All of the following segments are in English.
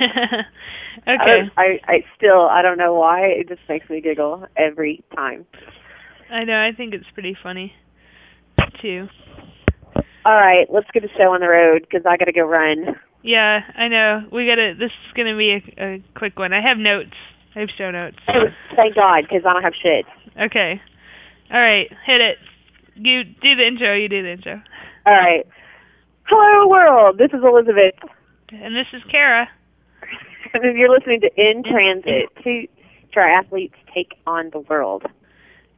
okay. I, I I still I don't know why it just makes me giggle every time. I know. I think it's pretty funny too. All right, let's get the show on the road because I got to go run. Yeah, I know. We gotta. This is gonna be a, a quick one. I have notes. I have show notes. Oh, thank God, because I don't have shit. Okay. All right, hit it. You do the intro. You do the intro. All right. Hello, world. This is Elizabeth, And this is Kara. you're listening to In Transit. To triathletes take on the world.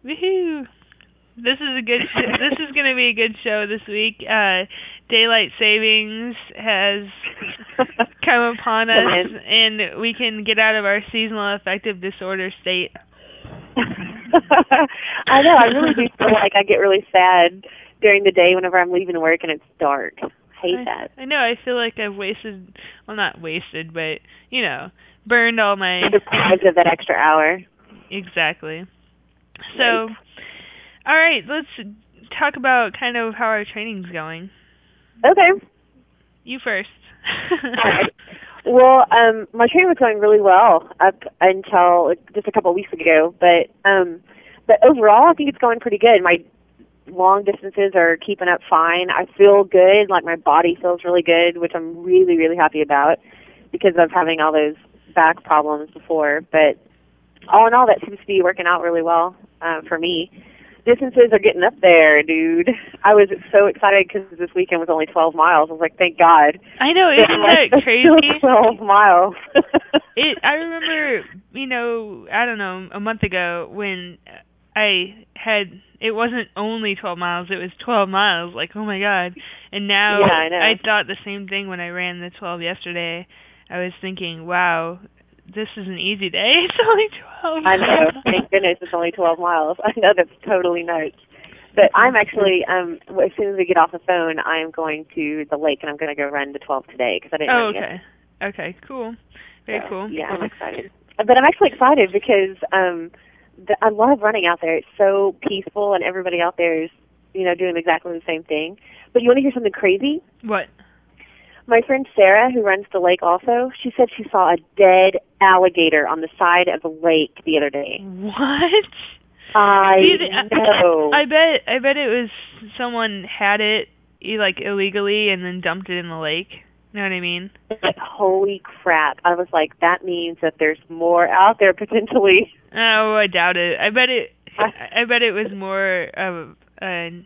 Woohoo! This is a good. Sh- this is going to be a good show this week. Uh, daylight savings has come upon us, and we can get out of our seasonal affective disorder state. I know. I really do feel like I get really sad during the day whenever I'm leaving work and it's dark. I hate I, that. I know. I feel like I've wasted. Well, not wasted, but you know, burned all my. Deprived of that extra hour. Exactly. So, all right, let's talk about kind of how our training's going. Okay. You first. Right. Well, um, my training was going really well up until just a couple of weeks ago, but um, but overall, I think it's going pretty good. My long distances are keeping up fine. I feel good, like my body feels really good, which I'm really really happy about because of having all those back problems before. But all in all, that seems to be working out really well uh, for me. Distances are getting up there, dude. I was so excited because this weekend was only 12 miles. I was like, thank God. I know, isn't Like, that crazy? 12 miles. it I remember, you know, I don't know, a month ago when I had it wasn't only 12 miles, it was 12 miles. Like, oh my god. And now Yeah, I know. thought the same thing when I ran the 12 yesterday. I was thinking, wow, this is an easy day. It's only 12 I know. Thank goodness it's only 12 miles. I know that's totally nuts. But I'm actually, um, as soon as we get off the phone, I'm going to the lake and I'm going to go run the 12 today because I didn't Oh, run yet. okay. Okay, cool. Very So, cool. Yeah, I'm excited. But I'm actually excited because um the, I love running out there. It's so peaceful and everybody out there is, you know, doing exactly the same thing. But you want to hear something crazy? What? My friend Sarah, who runs the lake also, she said she saw a dead alligator on the side of the lake the other day. What? I Dude, I- know. I bet I bet it was someone had it like illegally and then dumped it in the lake. You know what I mean? like, holy crap. I was like, that means that there's more out there potentially. Oh, I doubt it. I bet it. I- bet it was more of a, A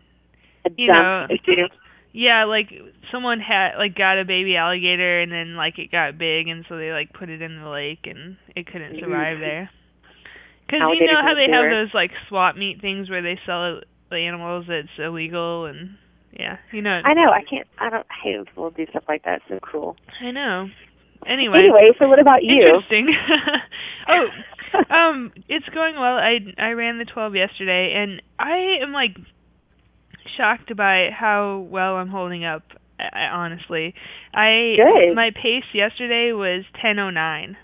You know, yeah, like someone had like got a baby alligator and then like it got big and so they like put it in the lake and it couldn't survive Mhm. there. Because you know how they have those like swap meet things where they sell the animals that's illegal and yeah, you know. I know. I can't. I don't. I hate when people do stuff like that. It's so cruel. I know. Anyway. Anyway, so what about you? Interesting. oh, um, it's going well. I I ran the 12 yesterday, and I am like shocked by how well I'm holding up. I, I- honestly, I Good. my pace yesterday was 10:09.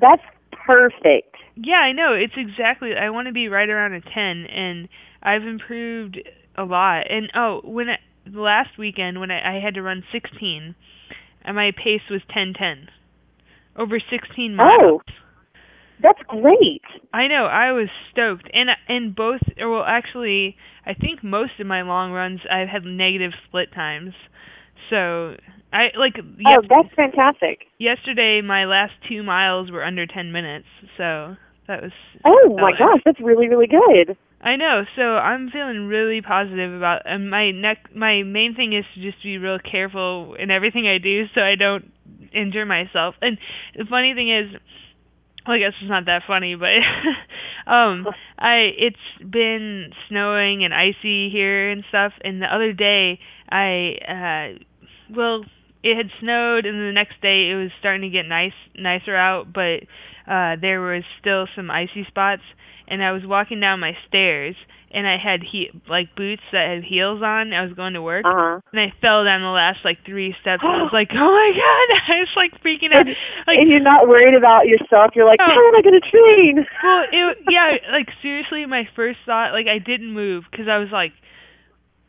That's perfect. Yeah, I know. It's exactly. I want to be right around a 10, and I've improved a lot. And oh, when I, last weekend when I, I had to run 16, and my pace was 10:10, over 16 miles. Oh. That's great. I know. I was stoked, and and both. Or well, actually, I think most of my long runs I've had negative split times. So I like Oh, that's fantastic. yesterday. My last two miles were under ten minutes, so that was. Oh my gosh, that's really really good. I know. So I'm feeling really positive about. And my neck. My main thing is to just be real careful in everything I do, so I don't injure myself. And the funny thing is, well, I guess it's not that funny, but um, I it's been snowing and icy here and stuff. And the other day, I uh, well, it had snowed, and the next day it was starting to get nice nicer out, but uh, there was still some icy spots. And I was walking down my stairs, and I had he like boots that had heels on. I was going to work, Uh huh. and I fell down the last like three steps. And I was like, "Oh my god!" I was like freaking out. Like, and you're not worried about yourself. You're like, No. how am I going to train? well, it yeah, like seriously, my first thought, like I didn't move because I was like,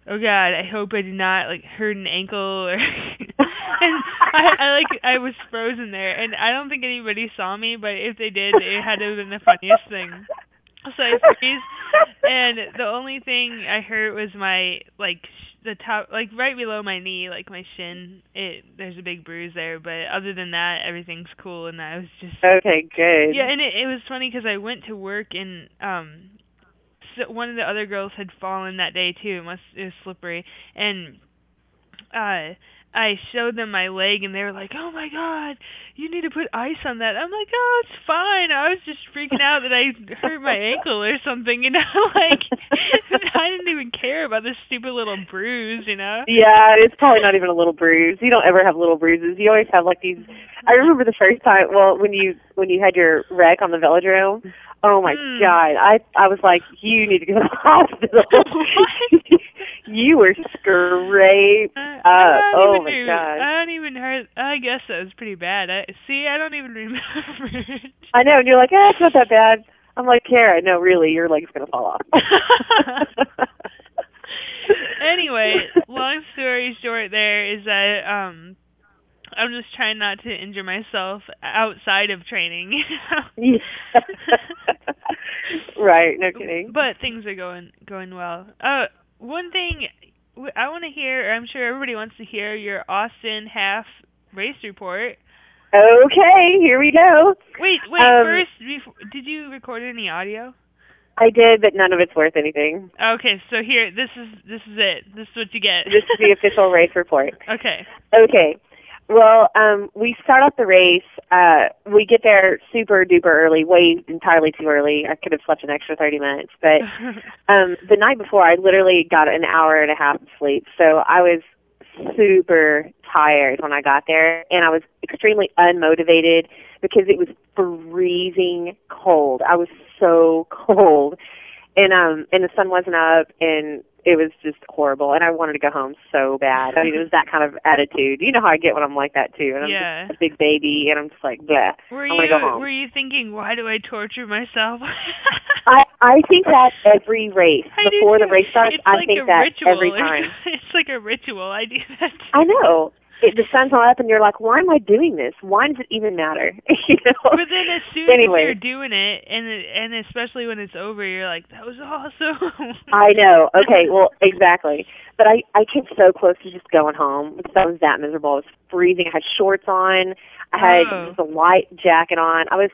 oh god, I hope I did not like hurt an ankle or and I, I like I was frozen there and I don't think anybody saw me, but if they did, it had to have been the funniest thing. So I freeze and the only thing I hurt was my like the top like right below my knee, like my shin. It there's a big bruise there, but other than that, everything's cool and I was just Okay, good. Yeah, and it it was funny cuz I went to work and um one of the other girls had fallen that day too. It must it was slippery and uh I showed them my leg and they were like, "Oh my god, you need to put ice on that." I'm like, "Oh, it's fine. I was just freaking out that I hurt my ankle or something, you know, like I didn't even care about this stupid little bruise, you know." Yeah, it's probably not even a little bruise. You don't ever have little bruises. You always have like these I remember the first time well, when you when you had your wreck on the velodrome. Oh my Hmm. god. I I was like, You need to go to the hospital. you were scraped Uh, up. Oh my god. I don't even hurt. I guess that was pretty bad. I see. I don't even remember. I know, and you're like, eh, it's not that bad. I'm like, Kara, no, really, your leg's gonna fall off. anyway, long story short, there is that um, I'm just trying not to injure myself outside of training. Right, no kidding. But things are going going well. Uh, one thing I want to hear, or I'm sure everybody wants to hear, your Austin half race report. Okay, here we go. Wait, wait. Um, first, before, did you record any audio? I did, but none of it's worth anything. Okay, so here, this is this is it. This is what you get. This is the official race report. Okay. Okay. Well, um, we start off the race. Uh, we get there super duper early, way entirely too early. I could have slept an extra 30 minutes. But um, the night before, I literally got an hour and a half of sleep. So I was super tired when I got there, and I was extremely unmotivated because it was freezing cold. I was so cold, and um, and the sun wasn't up, and it was just horrible. And I wanted to go home so bad. I mean, it was that kind of attitude. You know how I get when I'm like that too, and I'm Yeah. just a big baby, and I'm just like, bleh. were you go home. were you thinking, why do I torture myself? I I think that every race I before the race starts, it's I like think a that ritual. every time. It's like a ritual. I do that. I know. It, the sun's not up, and you're like, why am I doing this? Why does it even matter? you know. But then as soon Anyway. as you're doing it, and and especially when it's over, you're like, that was awesome. I know. Okay, well, exactly. But I I came so close to just going home because I was that miserable. I was freezing. I had shorts on. I had Oh. just a light jacket on. I was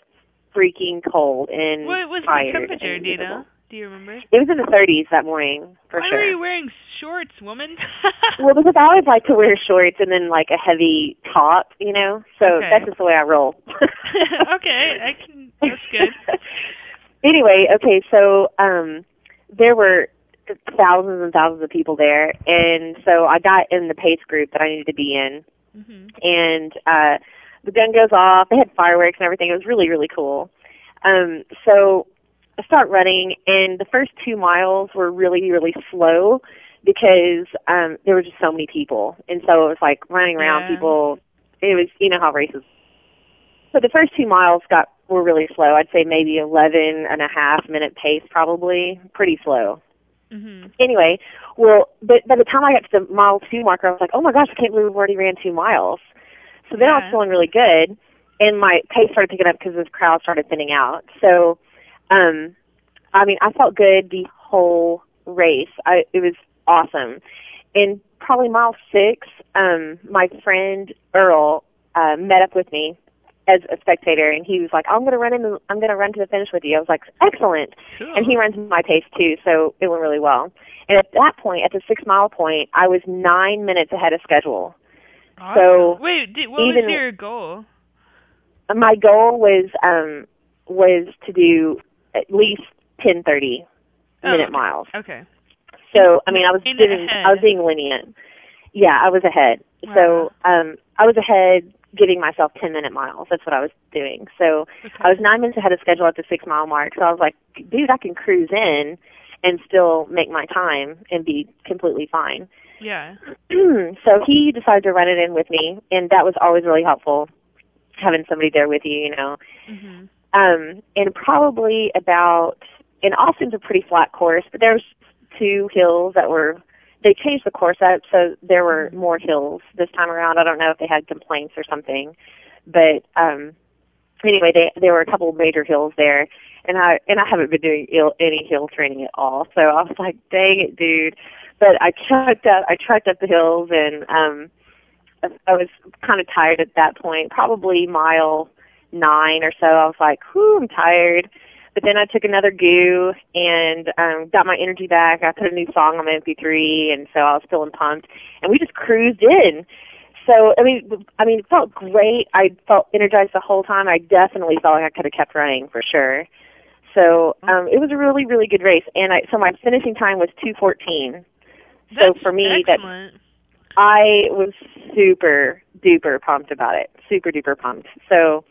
freaking cold and what was tired the temperature? and Do you miserable. know? Do you remember? It was in the 30s that morning for Why sure. were you wearing shorts, woman? Well, because I always like to wear shorts and then like a heavy top, you know. So Okay. that's just the way I roll. okay, I can. That's good. anyway, okay, so um there were thousands and thousands of people there, and so I got in the pace group that I needed to be in, hmm and uh the gun goes off. They had fireworks and everything. It was really really cool. Um, so I start running, and the first two miles were really really slow because um there were just so many people, and so it was like running around Yeah. people. It was you know how races. So the first two miles got were really slow. I'd say maybe eleven and a half minute pace, probably pretty slow hmm anyway, well, but by the time I got to the mile two marker, I was like, oh my gosh, I can't believe we've already ran two miles. So then I was feeling really good, and my pace started picking up because the crowd started thinning out. So, um, I mean, I felt good the whole race. I it was awesome. And probably mile six, um, my friend Earl uh, met up with me as a spectator, and he was like, "I'm going to run in. The, I'm going to run to the finish with you." I was like, "Excellent." Cool. and he runs my pace too, so it went really well. And at that point, at the six mile point, I was nine minutes ahead of schedule. Awesome. so wait, did, what even- was your goal? My goal was um was to do at least ten thirty Oh, minute okay. miles. Okay. So I mean, I was In doing, ahead. I was being lenient. Yeah, I was ahead. So um I was ahead, giving myself ten minute miles. That's what I was doing. So Okay. I was nine minutes ahead of schedule at the six mile mark. So I was like, dude, I can cruise in and still make my time and be completely fine. Yeah. so he decided to run it in with me, and that was always really helpful, having somebody there with you, you know. Mhm. Um, and probably about, and Austin's a pretty flat course, but there's two hills that were they changed the course up so there were Mm-hmm. more hills this time around. I don't know if they had complaints or something, but um anyway, they there were a couple of major hills there, and I and I haven't been doing ill, any hill training at all. So I was like, dang it, dude. But I trekked up I trekked up the hills and um I was kind of tired at that point, probably mile nine or so. I was like, whew, I'm tired. But then I took another goo and um got my energy back. I put a new song on my MP3 and so I was feeling pumped. And we just cruised in. So I mean I mean it felt great. I felt energized the whole time. I definitely felt like I could have kept running for sure. So um it was a really, really good race. And I so my finishing time was two fourteen. So for me that. I was super duper pumped about it. Super duper pumped. So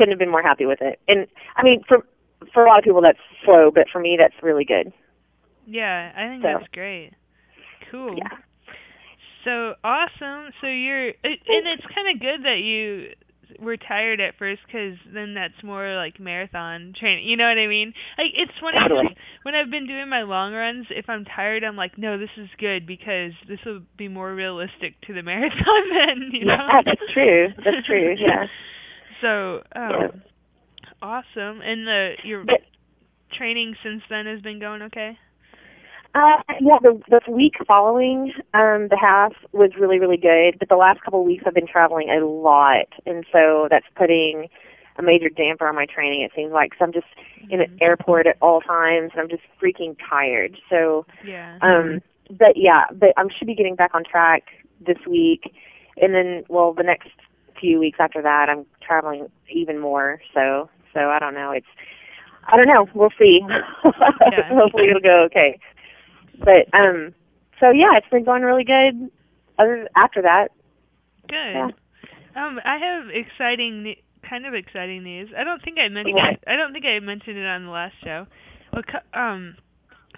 couldn't have been more happy with it. And I mean for for a lot of people that's slow, but for me that's really good. Yeah, I think So. that's great. Cool. Yeah. So awesome. So you're, it, and it's kind of good that you were tired at first because then that's more like marathon training. You know what I mean? Like it's funny 'cause Totally. when I've been doing my long runs, if I'm tired, I'm like, no, this is good because this will be more realistic to the marathon then. You know? Yeah, that's true. That's true. Yeah. So um, awesome. And the your training since then has been going okay. Uh, yeah, the the week following um, the half was really really good, but the last couple of weeks I've been traveling a lot, and so that's putting a major damper on my training. It seems like 'cause I'm just in an Mhm. airport at all times, and I'm just freaking tired. So, Yeah. um, but yeah, but I should be getting back on track this week, and then well, the next few weeks after that, I'm traveling even more. So, so I don't know. It's I don't know. We'll see. Yeah. Hopefully it'll go okay. But um, so yeah, it's been going really good. Other after that, Good. Yeah. Um, I have exciting, kind of exciting news. I don't think I mentioned. Yeah. I don't think I mentioned it on the last show. Well, um,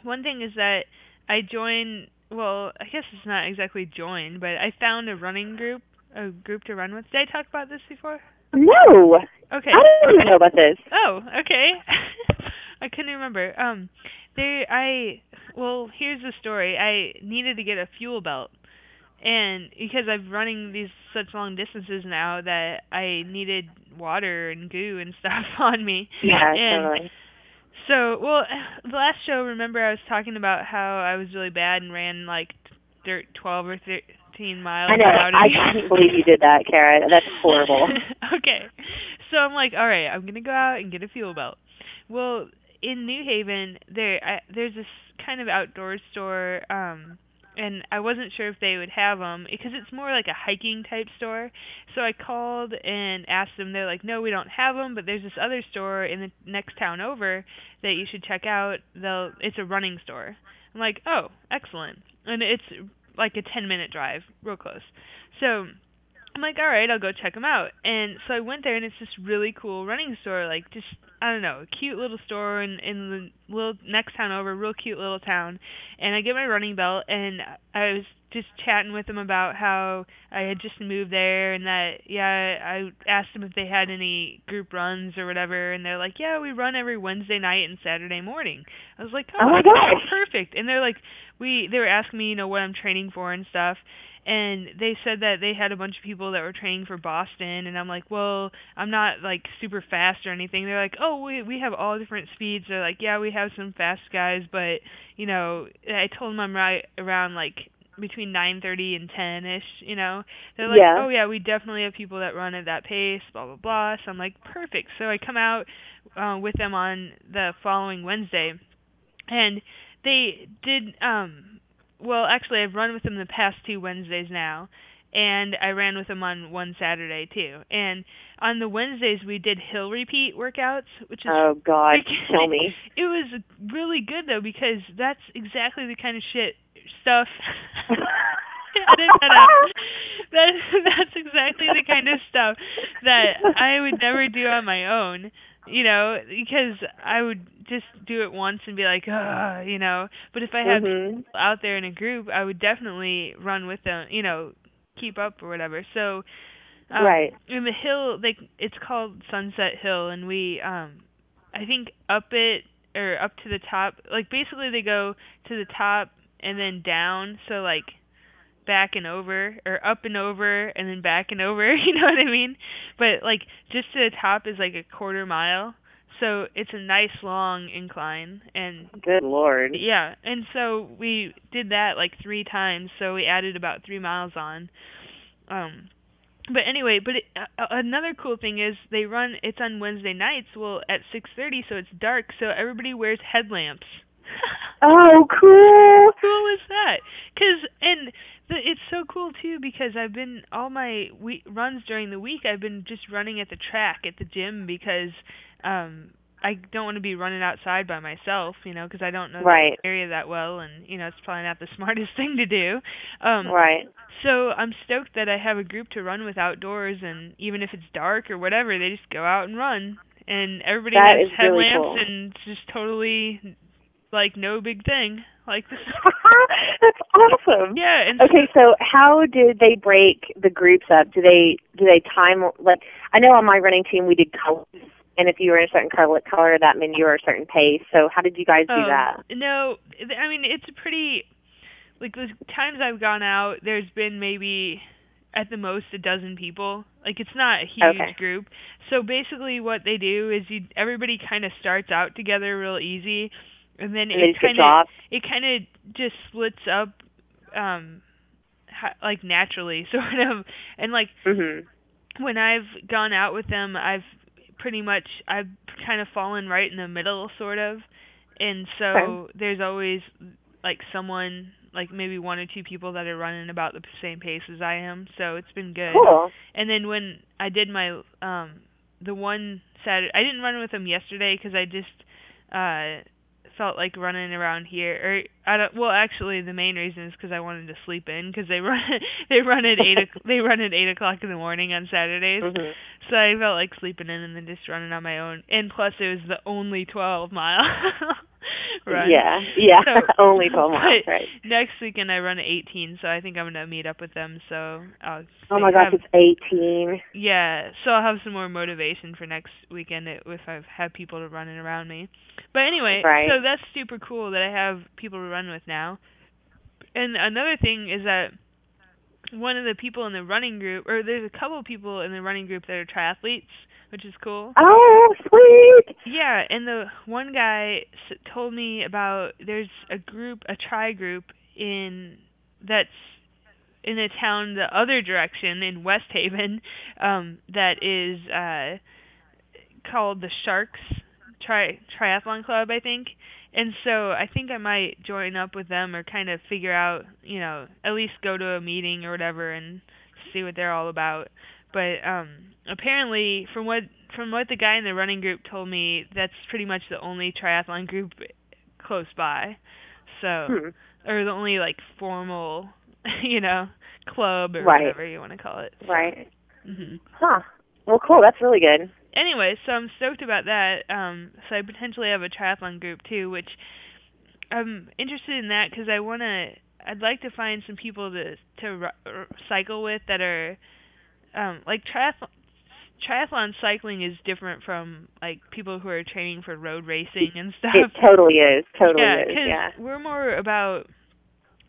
one thing is that I joined. Well, I guess it's not exactly joined, but I found a running group, a group to run with. Did I talk about this before? no, Okay. I didn't even know about this. Oh, okay. I couldn't remember. Um, there, I well, here's the story. I needed to get a fuel belt, and because I'm running these such long distances now that I needed water and goo and stuff on me. Yeah, and totally. so, well, the last show, remember I was talking about how I was really bad and ran like dirt 12 or 13 miles I know. I can't believe you did that, Kara. That's horrible. okay. So I'm like, all right, I'm gonna go out and get a fuel belt. Well, in New Haven, there I, there's this kind of outdoor store, um, and I wasn't sure if they would have them because it's more like a hiking type store. So I called and asked them. They're like, no, we don't have them, but there's this other store in the next town over that you should check out. They'll it's a running store. I'm like, oh, excellent, and it's like a 10 minute drive, real close. So I'm like, all right, I'll go check them out. And so I went there, and it's this really cool running store, like just I don't know, a cute little store in in the little next town over, real cute little town. And I get my running belt, and I was just chatting with them about how I had just moved there, and that yeah, I asked them if they had any group runs or whatever, and they're like, yeah, we run every Wednesday night and Saturday morning. I was like, oh, Oh my gosh. perfect. And they're like, we they were asking me, you know, what I'm training for and stuff and they said that they had a bunch of people that were training for Boston and I'm like, "Well, I'm not like super fast or anything." They're like, "Oh, we we have all different speeds." They're like, "Yeah, we have some fast guys, but, you know, I told them I'm right around like between 9:30 and 10ish, you know. They're like, Yeah. "Oh yeah, we definitely have people that run at that pace, blah blah blah." So I'm like, "Perfect." So I come out uh with them on the following Wednesday and they did um well actually I've run with them the past two Wednesdays now and I ran with them on one Saturday too. And on the Wednesdays we did hill repeat workouts, which is Oh God, kill me. It was really good though because that's exactly the kind of shit stuff edit that out. That that's exactly the kind of stuff that I would never do on my own, you know, because I would just do it once and be like, ah, you know. But if I had Mhm. people out there in a group, I would definitely run with them, you know, keep up or whatever. So, um, Right. In the hill, like it's called Sunset Hill, and we, um, I think up it or up to the top. Like basically, they go to the top and then down, so like back and over or up and over and then back and over, you know what I mean? But like just to the top is like a quarter mile. So it's a nice long incline and Good lord. yeah, and so we did that like 3 times, so we added about 3 miles on. Um but anyway, but it, uh, another cool thing is they run it's on Wednesday nights, well at 6:30 so it's dark, so everybody wears headlamps. Oh, cool. cool is that? Cuz and the, it's so cool too because I've been all my we runs during the week I've been just running at the track at the gym because um I don't want to be running outside by myself, you know, because I don't know Right. the area that well and you know, it's probably not the smartest thing to do. Um Right. so I'm stoked that I have a group to run with outdoors and even if it's dark or whatever, they just go out and run and everybody That has is really headlamps cool. and it's just totally like no big thing. Like this is That's awesome. yeah, and Okay, so how did they break the groups up? Do they do they time like I know on my running team we did colors, and if you were in a certain color, color that meant you were a certain pace. So how did you guys do Oh, that? No, I mean it's pretty like the times I've gone out, there's been maybe at the most a dozen people. Like it's not a huge Okay. group. So basically what they do is you everybody kind of starts out together real easy and then And it kind of it kind of just splits up um ha- like naturally sort of and like Mhm. when I've gone out with them, I've pretty much I've kind of fallen right in the middle, sort of, and so Okay. there's always like someone, like maybe one or two people that are running about the same pace as I am. So it's been good. Cool. And then when I did my um the one Saturday, I didn't run with them yesterday because I just uh felt like running around here or I don't well actually the main reason is because I wanted to sleep in because they run they run at eight o- they run at eight o'clock in the morning on Saturdays. Mhm. so I felt like sleeping in and then just running on my own. And plus it was the only twelve mile run Yeah. Yeah. So- Only 12 miles, right. next weekend I run at eighteen so I think I'm gonna meet up with them so I'll Oh my gosh, have- it's 18. yeah, so I'll have some more motivation for next weekend if I have people to running around me. But anyway, Right. so that's super cool that I have people to run with now. And another thing is that one of the people in the running group, or there's a couple of people in the running group that are triathletes, which is cool. Oh, sweet. Yeah, and the one guy s- told me about there's a group, a tri group in that's in a town the other direction in West Haven, um, that is uh called the Sharks Tri Triathlon Club, I think. And so I think I might join up with them or kind of figure out, you know, at least go to a meeting or whatever and see what they're all about. But um apparently from what from what the guy in the running group told me, that's pretty much the only triathlon group close by. So Hmm. or the only like formal, you know, club or Right. whatever you want to call it. Right. Mhm. Huh. Well, cool. That's really good. Anyway, so I'm stoked about that. Um so I potentially have a triathlon group too, which I'm interested in that cuz I want to I'd like to find some people to to r- cycle with that are um like triathlon triathlon cycling is different from like people who are training for road racing and stuff. It totally is. Totally yeah, is. Yeah. we're more about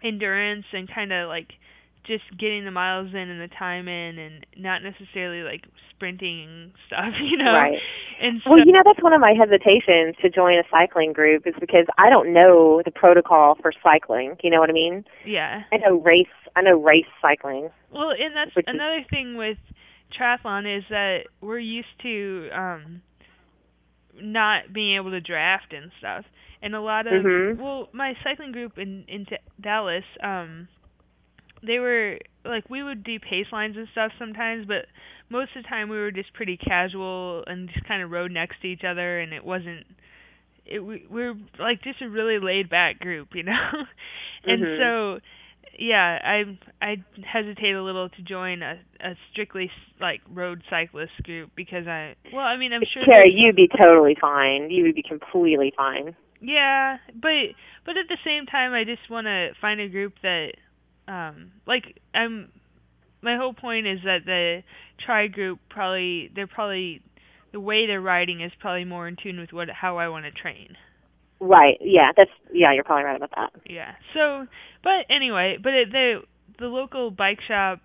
endurance and kind of like just getting the miles in and the time in and not necessarily like sprinting and stuff, you know. Right. And so Well, you know, that's one of my hesitations to join a cycling group is because I don't know the protocol for cycling. You know what I mean? yeah. I know race. I know race cycling. Well, and that's Which is- another thing with triathlon is that we're used to um not being able to draft and stuff. And a lot of Mhm. well, my cycling group in in Dallas, um they were like we would do pace lines and stuff sometimes, but most of the time we were just pretty casual and just kind of rode next to each other and it wasn't it we, we were like just a really laid back group, you know. and Mhm. so yeah, I I hesitate a little to join a a strictly like road cyclist group because I well, I mean, I'm sure Carrie, you'd be totally fine. You would be completely fine. yeah, but but at the same time, I just want to find a group that, um, like I'm. My whole point is that the tri group probably they're probably the way they're riding is probably more in tune with what how I want to train. Right. Yeah. That's yeah. You're probably right about that. Yeah. So, but anyway, but it, the the local bike shop,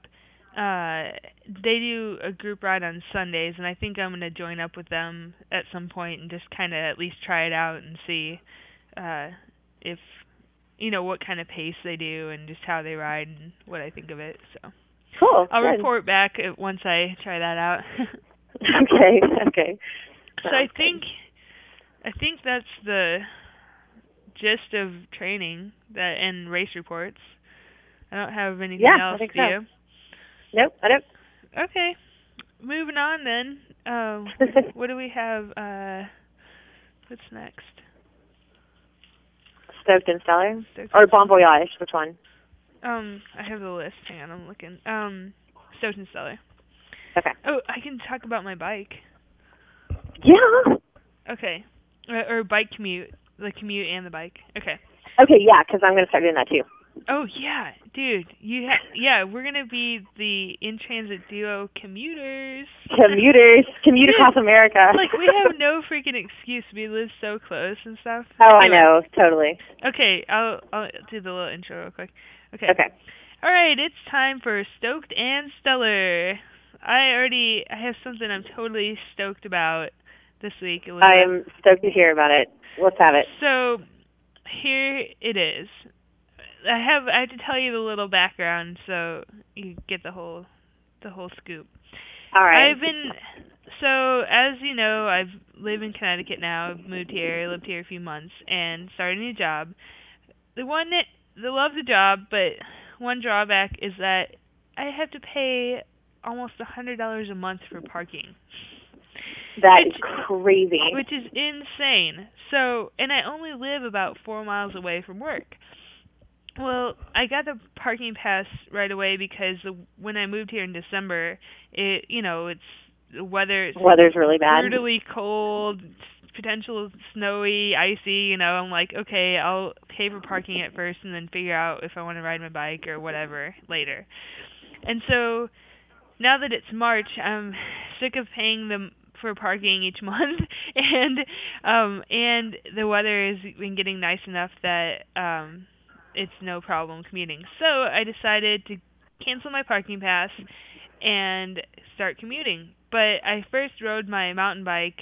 uh, they do a group ride on Sundays, and I think I'm gonna join up with them at some point and just kind of at least try it out and see, uh, if you know what kind of pace they do and just how they ride and what I think of it. So. Cool. I'll good. report back once I try that out. okay. Okay. so I think I think that's the gist of training that and race reports. I don't have anything Yeah, I else, think do so. you? Nope. I don't. Okay. Moving on then. Um what do we have uh what's next? Stoked and Stellar Stoked or Bon Voyage? Which one? Um I have the list. Hang on, I'm looking. Um Stoked and Stellar. Okay. Oh, I can talk about my bike. Yeah. Okay. Or, or bike commute, the commute and the bike. Okay. Okay. Yeah. Because I'm gonna start doing that too. Oh yeah, dude. You ha- yeah, we're gonna be the in transit duo commuters. Commuters commute across America. like we have no freaking excuse. We live so close and stuff. Oh, I know. Totally. Okay, I'll I'll do the little intro real quick. Okay. Okay. All right, it's time for stoked and stellar. I already I have something I'm totally stoked about this week. I am stoked to hear about it. Let's have it. So here it is. I have I have to tell you the little background so you get the whole the whole scoop. All right. I've been so as you know, I've lived in Connecticut now. I've moved here, lived here a few months and started a new job. The one that the love the job, but one drawback is that I have to pay almost a hundred dollars a month for parking. That is Which- crazy. which is insane. So, and I only live about four miles away from work. Well, I got the parking pass right away because the, when I moved here in December, it you know it's the weather Weather's really bad. brutally cold, potential snowy, icy. You know, I'm like, okay, I'll pay for parking at first and then figure out if I want to ride my bike or whatever later. And so now that it's March, I'm sick of paying them for parking each month and um and the weather has been getting nice enough that um it's no problem commuting. So I decided to cancel my parking pass and start commuting. But I first rode my mountain bike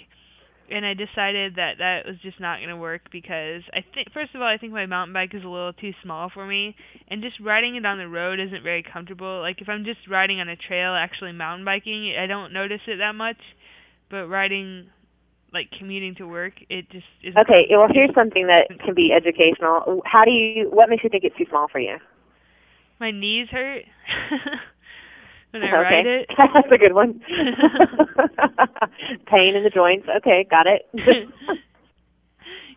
and I decided that that was just not going to work because I think first of all I think my mountain bike is a little too small for me and just riding it on the road isn't very comfortable. Like if I'm just riding on a trail actually mountain biking, I don't notice it that much. But riding like commuting to work, it just is Okay. Well, here's something that can be educational. How do you? What makes you think it's too small for you? my knees hurt when I okay. ride it. That's a good one. Pain in the joints. Okay, got it.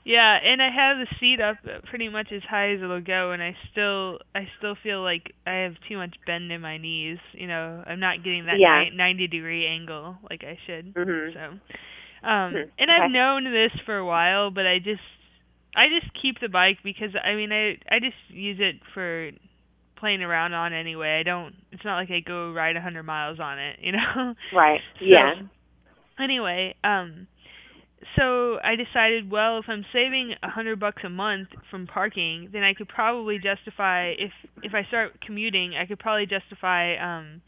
yeah, and I have the seat up pretty much as high as it'll go, and I still I still feel like I have too much bend in my knees. You know, I'm not getting that Yeah. ni- 90 degree angle like I should. Mhm. So, um, Hmm, and I've okay. known this for a while, but I just I just keep the bike because I mean I I just use it for playing around on anyway. I don't. It's not like I go ride a hundred miles on it, you know. Right. So, Yeah. Anyway, um so I decided, well, if I'm saving a hundred bucks a month from parking, then I could probably justify if if I start commuting, I could probably justify um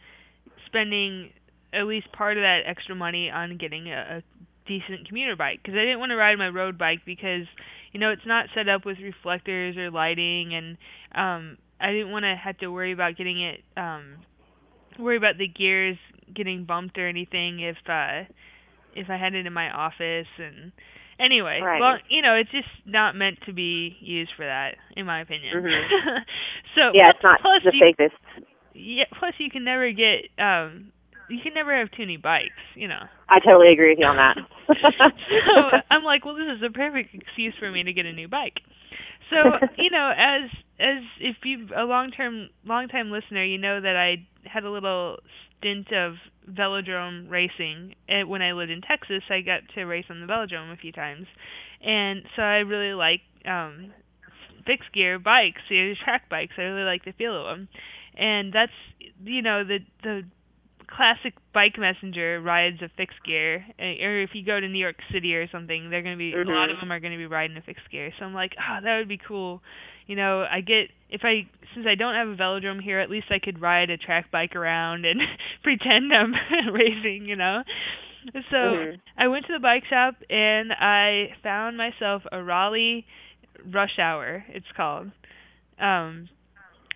spending at least part of that extra money on getting a, a decent commuter bike because I didn't want to ride my road bike because you know it's not set up with reflectors or lighting and um I didn't want to have to worry about getting it um worry about the gears getting bumped or anything if uh if I had it in my office and anyway Right. well you know it's just not meant to be used for that in my opinion Mhm. so Yeah, it's not plus the you, safest. yeah plus you can never get um you can never have too many bikes you know I totally agree with you on that. so I'm like, well, this is a perfect excuse for me to get a new bike. So you know, as as if you a long term long time listener, you know that I had a little stint of velodrome racing and when I lived in Texas. I got to race on the velodrome a few times, and so I really like um fixed gear bikes, you know, track bikes. I really like the feel of them, and that's you know the the classic bike messenger rides a fixed gear, uh, or if you go to New York City or something, they're gonna be Mhm. a lot of them are gonna be riding a fixed gear. So I'm like, oh, that would be cool. You know, I get if I since I don't have a velodrome here, at least I could ride a track bike around and pretend I'm racing. You know. So Mhm. I went to the bike shop and I found myself a Raleigh Rush Hour. It's called. Um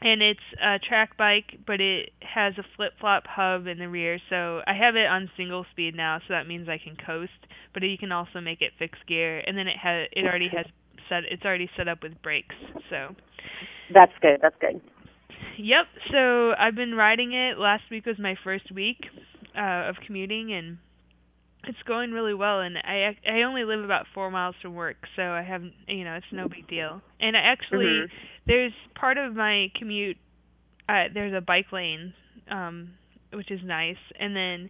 and it's a track bike, but it has a flip-flop hub in the rear. So I have it on single speed now, so that means I can coast, but you can also make it fixed gear and then it has it already has set it's already set up with brakes. So That's good. That's good. Yep. So I've been riding it. Last week was my first week uh of commuting and it's going really well and I I only live about 4 miles from work, so I have you know, it's no big deal. And I actually Mhm. there's part of my commute uh there's a bike lane um which is nice and then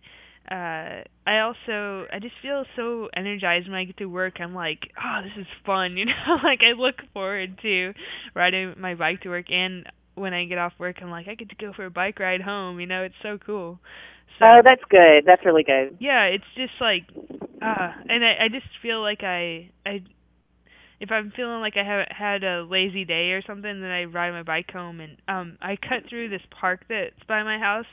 uh I also I just feel so energized when I get to work. I'm like, "Oh, this is fun." You know, like I look forward to riding my bike to work and when I get off work, I'm like, I get to go for a bike ride home, you know, it's so cool. So Oh, that's good. That's really good. yeah, it's just like uh and I I just feel like I I if I'm feeling like I haven't had a lazy day or something, then I ride my bike home and um I cut through this park that's by my house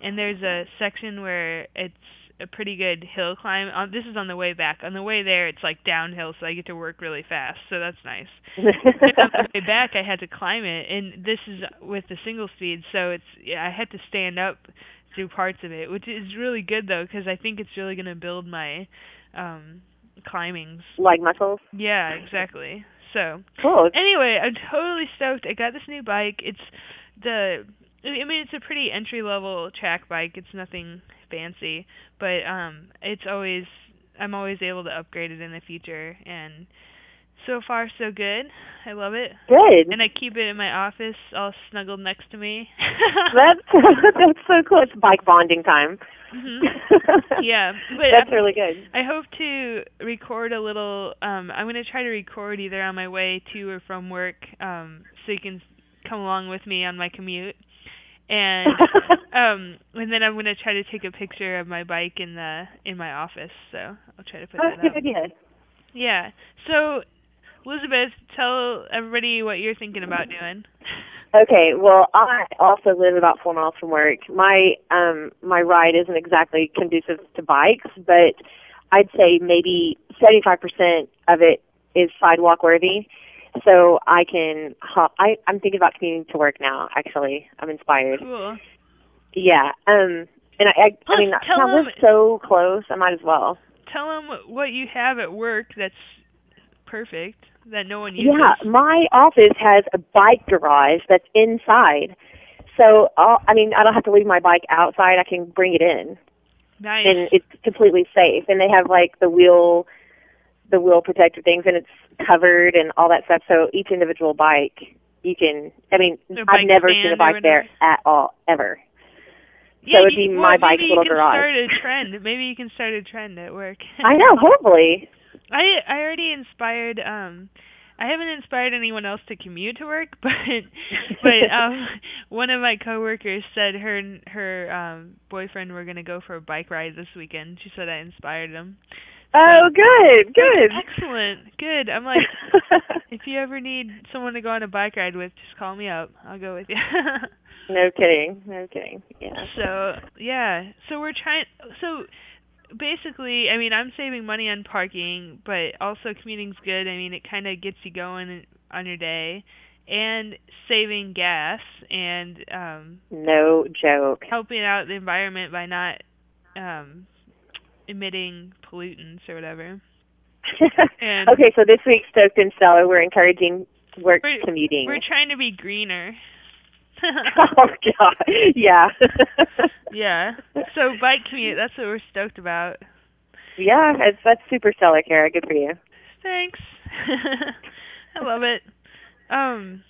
and there's a section where it's a pretty good hill climb. Um, this is on the way back. On the way there, it's like downhill, so I get to work really fast. So that's nice. On the way back, I had to climb it, and this is with the single speed, so it's yeah, I had to stand up through parts of it, which is really good though, because I think it's really going to build my um climbings. like muscles. Yeah, exactly. So Cool. anyway, I'm totally stoked. I got this new bike. It's the I mean it's a pretty entry level track bike. It's nothing fancy, but um it's always I'm always able to upgrade it in the future and so far so good. I love it. Good. And I keep it in my office all snuggled next to me. that's that's so cool. It's bike bonding time. Mhm. Yeah, but that's I- really good. I hope to record a little um I'm going to try to record either on my way to or from work um so you can come along with me on my commute. And um and then I'm going to try to take a picture of my bike in the in my office. So I'll try to put That's that a up. good idea. Yeah. So Elizabeth, tell everybody what you're thinking about doing. Okay, well, I also live about four miles from work. My um my ride isn't exactly conducive to bikes, but I'd say maybe seventy five percent of it is sidewalk worthy. So I can hop. I I'm thinking about commuting to work now. Actually, I'm inspired. Cool. Yeah. Um. And I I, Plus, I mean tell I live so close. I might as well. Tell them what you have at work that's perfect that no one uses. Yeah, my office has a bike garage that's inside. So, I'll, I mean, I don't have to leave my bike outside. I can bring it in, nice. and it's completely safe. And they have like the wheel, the wheel protector things, and it's covered and all that stuff. So each individual bike, you can. I mean, The I've never seen a bike there at all ever. Yeah, So it'd you- be well, my bike's maybe little you can garage. start a trend. Maybe you can start a trend at work. I know. Hopefully. I I already inspired um I haven't inspired anyone else to commute to work, but but um one of my coworkers said her and her um boyfriend were going to go for a bike ride this weekend. She said I inspired them. Oh, good, good. Excellent. Good. I'm like if you ever need someone to go on a bike ride with, just call me up. I'll go with you. no kidding. No kidding. Yeah. So yeah, so we're trying. So basically, I mean, I'm saving money on parking, but also commuting's good. I mean, it kind of gets you going on your day, and saving gas and um No joke. helping out the environment by not um emitting pollutants or whatever. And- okay, so this week, Stoked and Stellar, we're encouraging work We're- commuting. We're trying to be greener. oh God, yeah. yeah. So bike commute, that's what we're stoked about. yeah, it's, that's super stellar, Kara. Good for you. Thanks. I love it. Um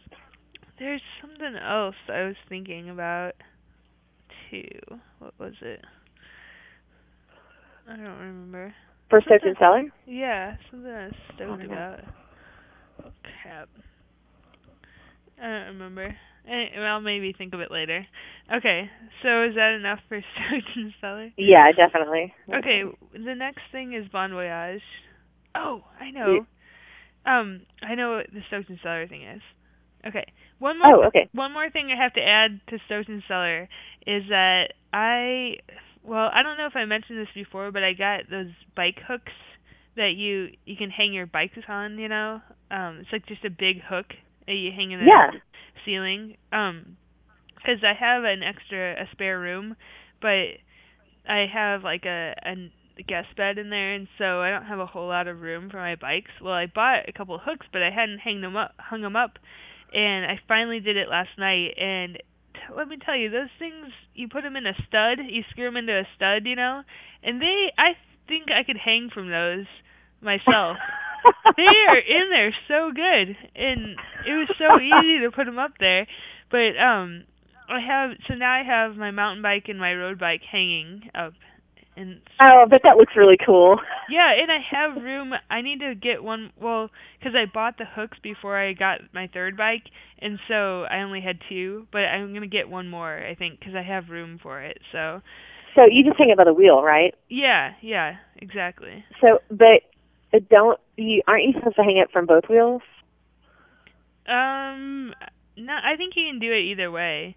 there's something else I was thinking about too. What was it? I don't remember. For Stoked and Stellar? Yeah, something I was stoked don't know. about. Crap. I don't remember. Eh, well, maybe think of it later. Okay, so is that enough for Stoked and Stellar? Yeah, definitely. Okay, the next thing is Bon Voyage. Oh, I know. Um, I know what the Stoked and Stellar thing is. Okay, one more. Oh, okay. One more thing I have to add to Stoked and Stellar is that I, well, I don't know if I mentioned this before, but I got those bike hooks that you you can hang your bikes on. You know, um, it's like just a big hook that you hang in the Yeah. ceiling. Um, because I have an extra a spare room, but I have like a a guest bed in there, and so I don't have a whole lot of room for my bikes. Well, I bought a couple of hooks, but I hadn't hung them up, hung them up, and I finally did it last night. And let me tell you, those things you put them in a stud, you screw them into a stud, you know, and they I think I could hang from those myself. they are in there so good, and it was so easy to put them up there. But um, I have so now I have my mountain bike and my road bike hanging up, and Oh, but that looks really cool. yeah, and I have room. I need to get one. Well, because I bought the hooks before I got my third bike, and so I only had two. But I'm gonna get one more, I think, because I have room for it. So So you just hang it by the wheel, right? yeah, yeah, exactly. So, but uh, don't you aren't you supposed to hang it from both wheels? Um, no, I think you can do it either way.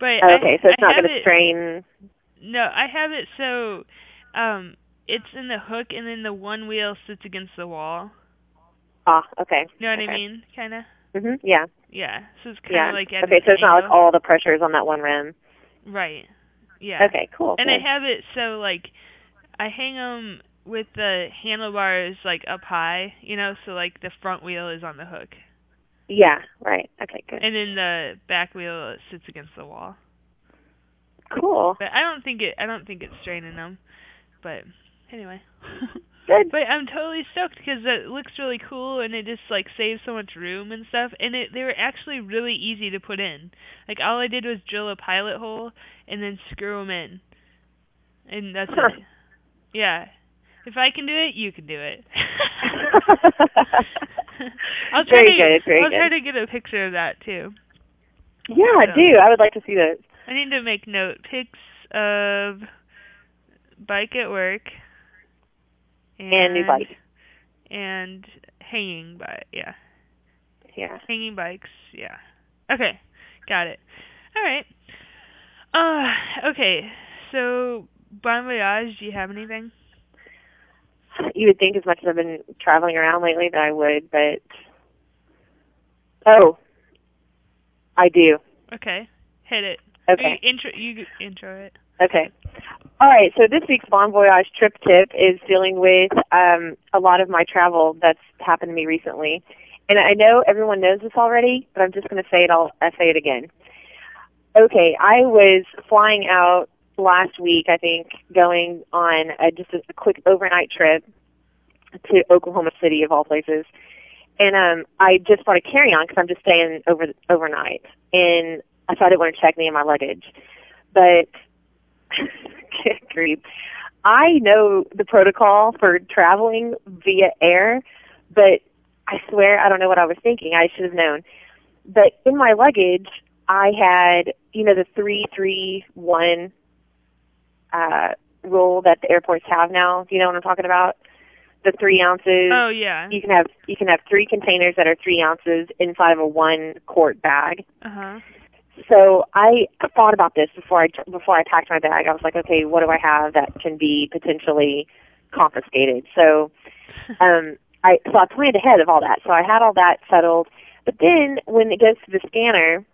But Oh, I- okay, so it's I not going to it- strain. No, I have it so um it's in the hook and then the one wheel sits against the wall. Ah, okay. You know what okay. I mean? Kinda. Mhm. Yeah. Yeah. So it's kind Yeah. of like at okay, so it's not like all the pressure is on that one rim. Right. Yeah. Okay, cool. And I have it so like I hang them with the handlebars like up high, you know, so like the front wheel is on the hook, Yeah. Right. Okay. Good. and then the back wheel sits against the wall. Cool. But I don't think it. I don't think it's straining them. But anyway. Good. But I'm totally stoked because it looks really cool and it just like saves so much room and stuff. And it they were actually really easy to put in. Like all I did was drill a pilot hole and then screw them in, and that's Huh. it. Yeah. If I can do it, you can do it. I'll try Very to, good, very I'll try to get a picture of that too. yeah, So- do. I would like to see those. I need to make note pics of bike at work and, And new bike. and hanging bike. Yeah, Yeah. hanging bikes. Yeah. Okay, got it. All right. Uh, okay. So, Bon Voyage, do you have anything? You would think as much as I've been traveling around lately that I would, but oh, I do. Okay, hit it. Okay. You intro. You intro it. Okay. All right. So this week's Bon Voyage trip tip is dealing with um, a lot of my travel that's happened to me recently, and I know everyone knows this already, but I'm just going to say it. I'll I say it again. Okay. I was flying out last week. I think going on a, just a, a quick overnight trip to Oklahoma City of all places, and um, I just bought a carry-on because I'm just staying over overnight, and I thought it wouldn't check me in my luggage, but Good grief. I know the protocol for traveling via air, but I swear I don't know what I was thinking. I should have known. But in my luggage, I had, you know, the three three one uh rule that the airports have now. Do you know what I'm talking about? The three ounces. Oh yeah. You can have you can have three containers that are three ounces inside of a one quart bag. Uh huh. So I thought about this before I before I packed my bag. I was like, okay, what do I have that can be potentially confiscated? So, um, I so I planned ahead of all that. So I had all that settled. But then when it goes to the scanner,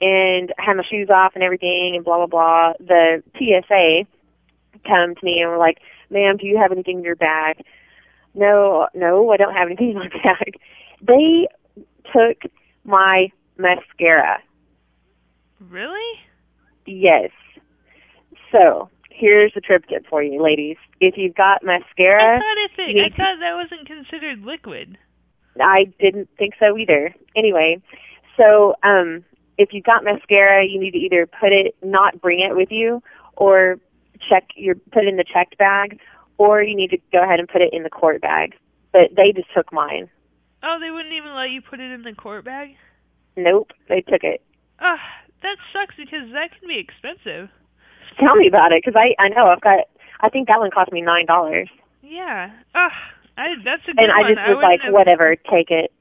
and I had my shoes off and everything, and blah blah blah, the TSA come to me and were like, "Ma'am, do you have anything in your bag?" No, no, I don't have anything in my bag. They took my mascara. Really? Yes. So here's the trip tip for you, ladies. If you've got mascara, I thought if it, I thought that wasn't considered liquid. I didn't think so either. Anyway, so um, if you've got mascara, you need to either put it, not bring it with you, or check your put it in the checked bag, or you need to go ahead and put it in the quart bag. But they just took mine. Oh, they wouldn't even let you put it in the court bag. Nope, they took it. Ugh, that sucks because that can be expensive. Tell me about it, because I I know I've got. I think that one cost me nine dollars. Yeah. Ugh, I that's a good And I one. just was wouldn't like, have- whatever, take it.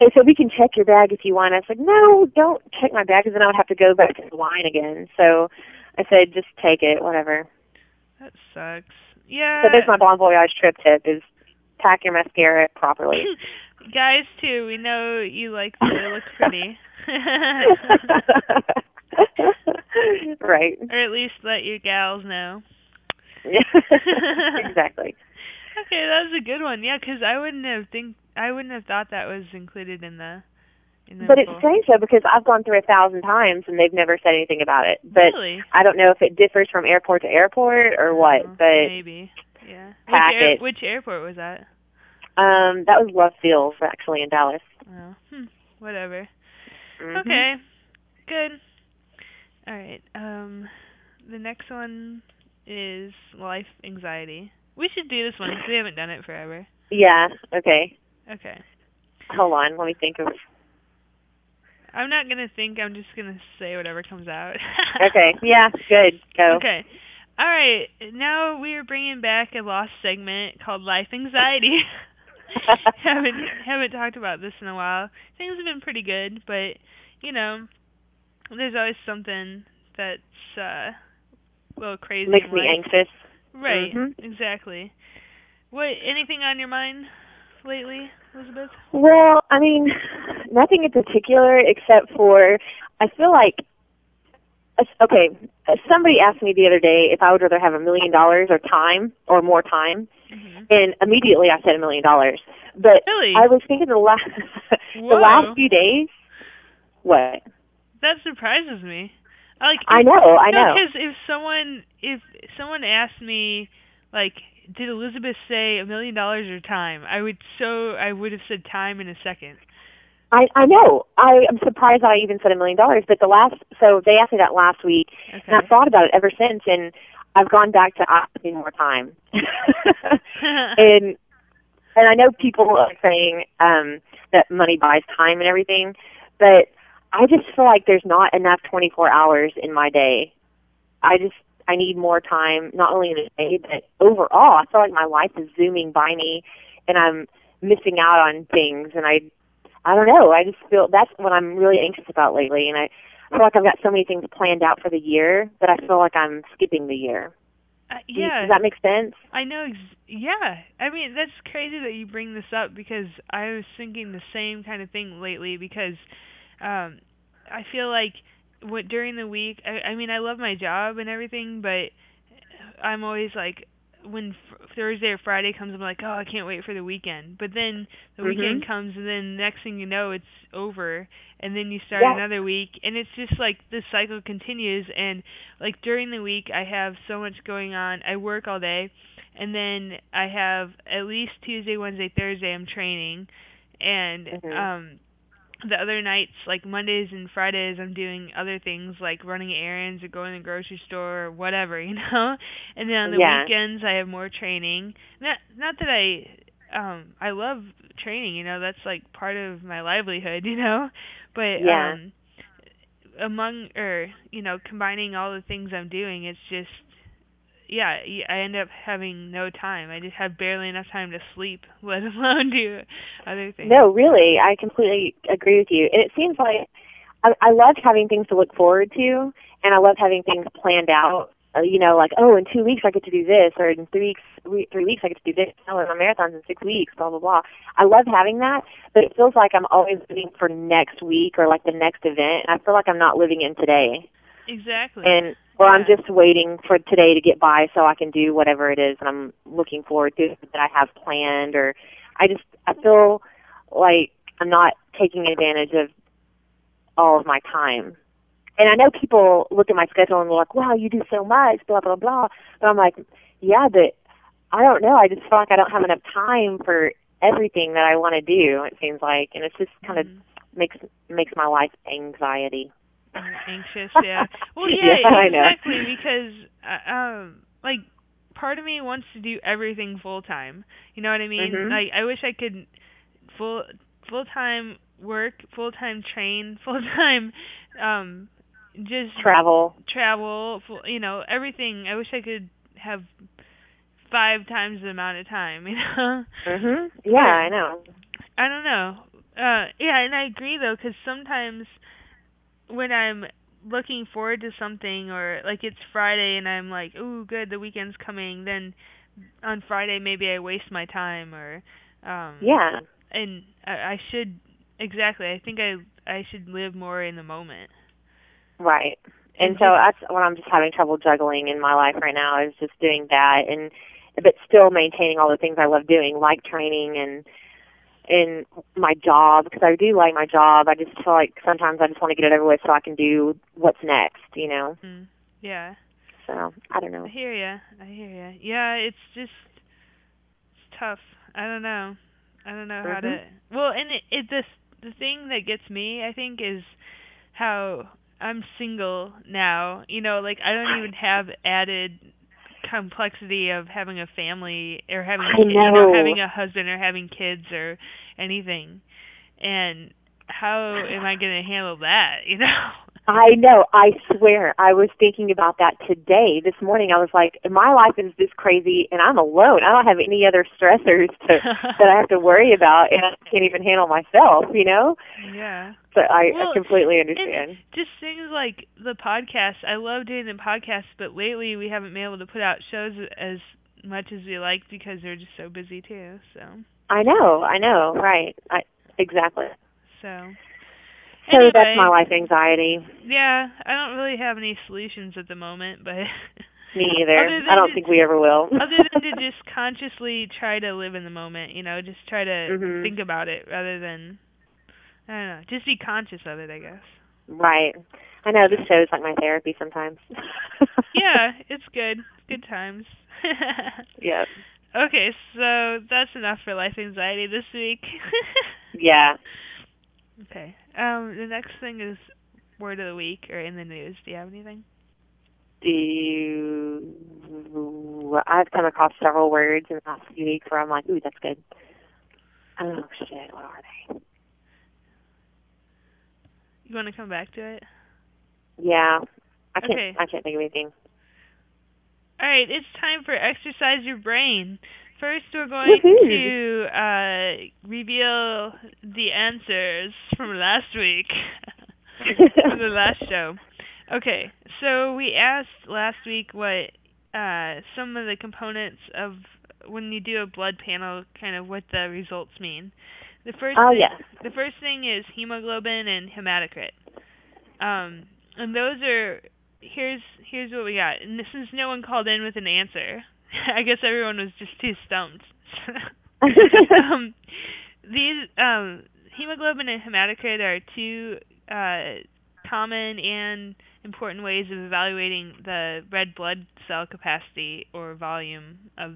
They said we can check your bag if you want. I was like, no, don't check my bag, because then I would have to go back to the line again. So I said, just take it, whatever. That sucks. Yeah. So there's my Bon Voyage trip tip: is pack your mascara properly. Guys too, we know you like to look pretty. right. or at least let your gals know. exactly. Okay, that was a good one. Yeah, because I wouldn't have think I wouldn't have thought that was included in the in the But it's strange though because I've gone through a thousand times and they've never said anything about it. But really? I don't know if it differs from airport to airport or what. Oh, But maybe. Yeah. which, air, which airport was that? Um that was Love Field actually in Dallas. Oh, hmm, whatever. Mhm. Okay. Good. All right. Um the next one is life anxiety. We should do this one 'cause we haven't done it forever. Yeah. Okay. Okay. Hold on. Let me think of. I'm not going to think. I'm just going to say whatever comes out. Okay. Yeah. Good. Go. Okay. All right. Now we are bringing back a lost segment called life anxiety. haven't haven't talked about this in a while. Things have been pretty good, but you know, there's always something that's uh, a little crazy. Makes me anxious. Right. Mhm. Exactly. What? Anything on your mind lately, Elizabeth? Well, I mean, nothing in particular except for I feel like okay, somebody asked me the other day if I would rather have a million dollars or time or more time, hmm and immediately I said a million dollars. But Really? I was thinking the last the last few days. What? That surprises me. Like I know, I know. Because if someone if someone asked me like did Elizabeth say a million dollars or time, I would so I would have said time in a second. I I know. I am surprised I even said a million dollars. But the last, so they asked me that last week, Okay. and I've thought about it ever since, and I've gone back to asking more time. and and I know people are saying um that money buys time and everything, but I just feel like there's not enough 24 hours in my day. I just I need more time, not only in a day, but overall. I feel like my life is zooming by me, and I'm missing out on things. And I, I don't know. I just feel that's what I'm really anxious about lately. And I feel like I've got so many things planned out for the year that I feel like I'm skipping the year. Uh, you- yeah. Does that make sense? I know. Ex- yeah, I mean that's crazy that you bring this up because I was thinking the same kind of thing lately because um I feel like what during the week. I, I mean I love my job and everything, but I'm always like when f- Thursday or Friday comes, I'm like, oh, I can't wait for the weekend. But then the weekend Mhm. comes, and then next thing you know, it's over, and then you start Yeah. another week, and it's just like this cycle continues. And like during the week, I have so much going on. I work all day, and then I have at least Tuesday, Wednesday, Thursday, I'm training, and Mhm. um the other nights like Mondays and Fridays I'm doing other things like running errands or going to the grocery store or whatever, you know? And then on the Yeah. weekends I have more training. Not not that I um I love training, you know, that's like part of my livelihood, you know? But Yeah. um among or you know, combining all the things I'm doing, it's just yeah, I end up having no time. I just have barely enough time to sleep, let alone do other things. No, really, I completely agree with you. And it seems like I, I love having things to look forward to, and I love having things planned out. Uh, you know, like oh, in two weeks I get to do this, or in three weeks, we, three weeks I get to do this. Oh, and my marathon's in six weeks. Blah blah blah. I love having that, but it feels like I'm always living for next week or like the next event, and I feel like I'm not living in today. Exactly. And or I'm just waiting for today to get by so I can do whatever it is that I'm looking forward to that I have planned or I just I feel like I'm not taking advantage of all of my time. And I know people look at my schedule and they're like, Wow, you do so much, blah blah blah but I'm like, Yeah, but I don't know, I just feel like I don't have enough time for everything that I want to do, it seems like and it's just kind of Mhm. makes makes my life anxiety. Anxious, yeah. Well, yeah, Yeah, exactly. Because uh, um, like part of me wants to do everything full time. You know what I mean? Mhm. Like I wish I could full full time work, full time train, full time um just Travel. travel, f- you know, everything. I wish I could have five times the amount of time, you know. Mhm. Yeah, I know. I don't know. Uh yeah, and I agree though cuz sometimes when I'm looking forward to something or like it's Friday and I'm like, "Ooh, good, the weekend's coming." Then on Friday maybe I waste my time or um Yeah. and I, I should exactly. I think I I should live more in the moment. Right. And And so that's what I'm just having trouble juggling in my life right now is just doing that and but still maintaining all the things I love doing, like training and and my job because I do like my job. I just feel like sometimes I just want to get it over with so I can do what's next, you know. Mm, yeah. So I don't know. I hear ya. I hear ya. Yeah, it's just it's tough. I don't know. I don't know how to. Well, and it, it this the thing that gets me, I think, is how I'm single now. You know, like I don't even have added complexity of having a family or having you know. having a husband or having kids or anything. And how am I going to handle that? You know. I know. I swear. I was thinking about that today. This morning, I was like, "My life is this crazy, and I'm alone. I don't have any other stressors to, that I have to worry about, and I can't even handle myself." You know. yeah. So I, Well, I completely understand. just things like the podcast. I love doing the podcast, but lately we haven't been able to put out shows as much as we like because they're just so busy too. So, I know. I know. Right. I exactly. so. So anyway, that's my life anxiety. Yeah, I don't really have any solutions at the moment, but Me either. I don't to- think we ever will. other than to just consciously try to live in the moment, you know, just try to Mhm. think about it rather than I don't know, just be conscious of it, I guess. right. I know this show is like my therapy sometimes. Yeah, it's good. Good times. Yep. Okay, so that's enough for life anxiety this week. Yeah. okay. Um, the next thing is word of the week or in the news. Do you have anything? Do you, I've come across several words in the last few weeks where I'm like, ooh, that's good. Oh shit, what are they? You want to come back to it? Yeah. I can't Okay. I can't think of anything. All right, it's time for exercise your brain. First, we're going Woohoo. to uh, reveal the answers from last week, from the last show. Okay, so we asked last week what uh, some of the components of when you do a blood panel, kind of what the results mean. The first Oh, thing, yes. the first thing is hemoglobin and hematocrit. Um, and those are here's here's what we got. And since no one called in with an answer, I guess everyone was just too stumped. um, these um, hemoglobin and hematocrit are two uh, common and important ways of evaluating the red blood cell capacity or volume of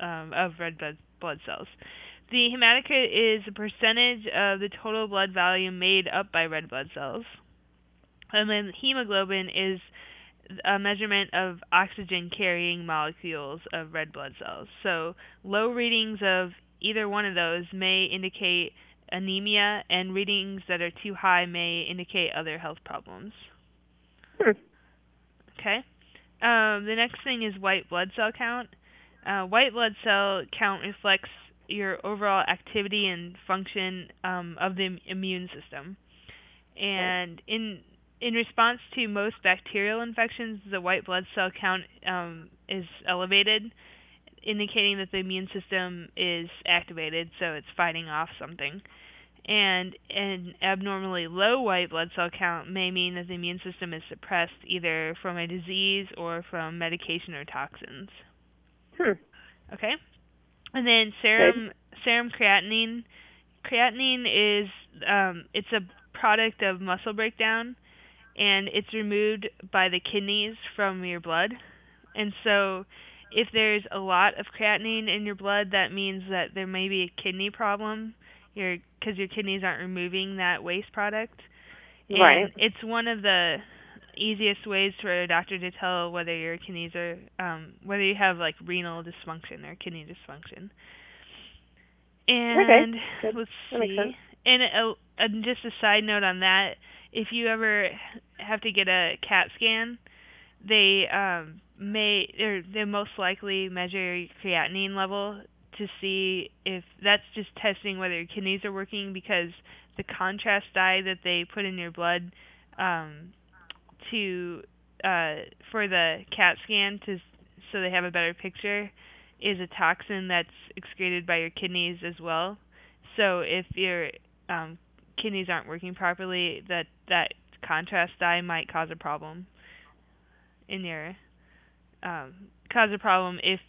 um, of red blood blood cells. The hematocrit is a percentage of the total blood volume made up by red blood cells. And then hemoglobin is a measurement of oxygen carrying molecules of red blood cells. So low readings of either one of those may indicate anemia, and readings that are too high may indicate other health problems. Hmm. Okay. Um, the next thing is white blood cell count. Uh, white blood cell count reflects your overall activity and function um, of the im- immune system. And in in response to most bacterial infections, the white blood cell count um, is elevated, indicating that the immune system is activated, so it's fighting off something. And an abnormally low white blood cell count may mean that the immune system is suppressed either from a disease or from medication or toxins. Hmm. Okay. And then serum serum creatinine. Creatinine is um, it's a product of muscle breakdown, and it's removed by the kidneys from your blood. And so, if there's a lot of creatinine in your blood, that means that there may be a kidney problem. Your because your kidneys aren't removing that waste product. And Right. it's one of the easiest ways for a doctor to tell whether your kidneys are um whether you have like renal dysfunction or kidney dysfunction. And Good. let's see. And uh, and just a side note on that, if you ever have to get a CAT scan, they um, may or they most likely measure your creatinine level to see if that's just testing whether your kidneys are working because the contrast dye that they put in your blood um, to uh, for the CAT scan to so they have a better picture is a toxin that's excreted by your kidneys as well. So if your um, kidneys aren't working properly, that that contrast dye might cause a problem in your um, cause a problem if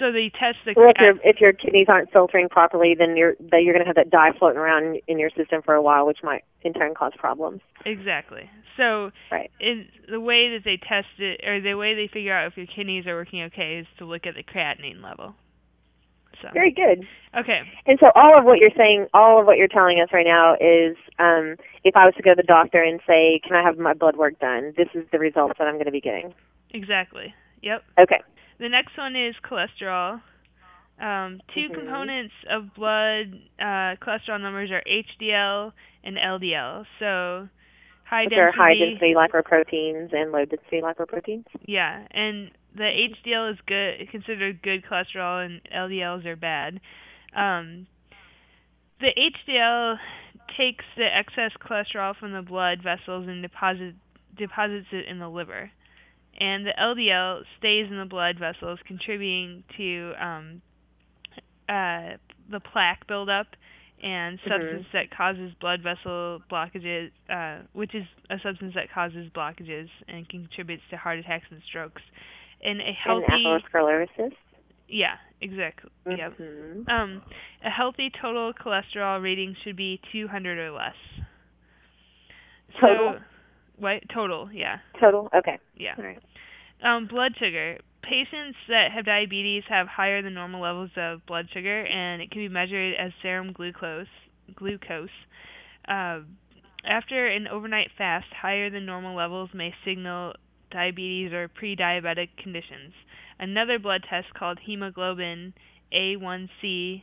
so they test the well, if your if your kidneys aren't filtering properly, then you're that you're going to have that dye floating around in your system for a while, which might in turn cause problems. Exactly. So right. in the way that they test it, or the way they figure out if your kidneys are working okay, is to look at the creatinine level. So. Very good. Okay. And so all of what you're saying, all of what you're telling us right now is, um, if I was to go to the doctor and say, "Can I have my blood work done?" This is the results that I'm going to be getting. Exactly. Yep. Okay. The next one is cholesterol. Um, 2 Mhm. components of blood uh, cholesterol numbers are HDL and LDL. So high Which are high density lipoproteins and low density lipoproteins. Yeah, and the HDL is good, considered good cholesterol, and LDLs are bad. Um, the HDL takes the excess cholesterol from the blood vessels and deposit, deposits it in the liver, and the LDL stays in the blood vessels, contributing to um, uh, the plaque buildup and Mhm. substance that causes blood vessel blockages, uh, which is a substance that causes blockages and contributes to heart attacks and strokes. And a And healthy, atherosclerosis. yeah, exactly. Yep. Mhm. Um, a healthy total cholesterol rating should be 200 or less. Total? So, what total? Yeah, Total. Okay. yeah. All right. Um, blood sugar. Patients that have diabetes have higher than normal levels of blood sugar, and it can be measured as serum glucose. Glucose. Uh, after an overnight fast, higher than normal levels may signal diabetes or pre-diabetic conditions. Another blood test called hemoglobin A1C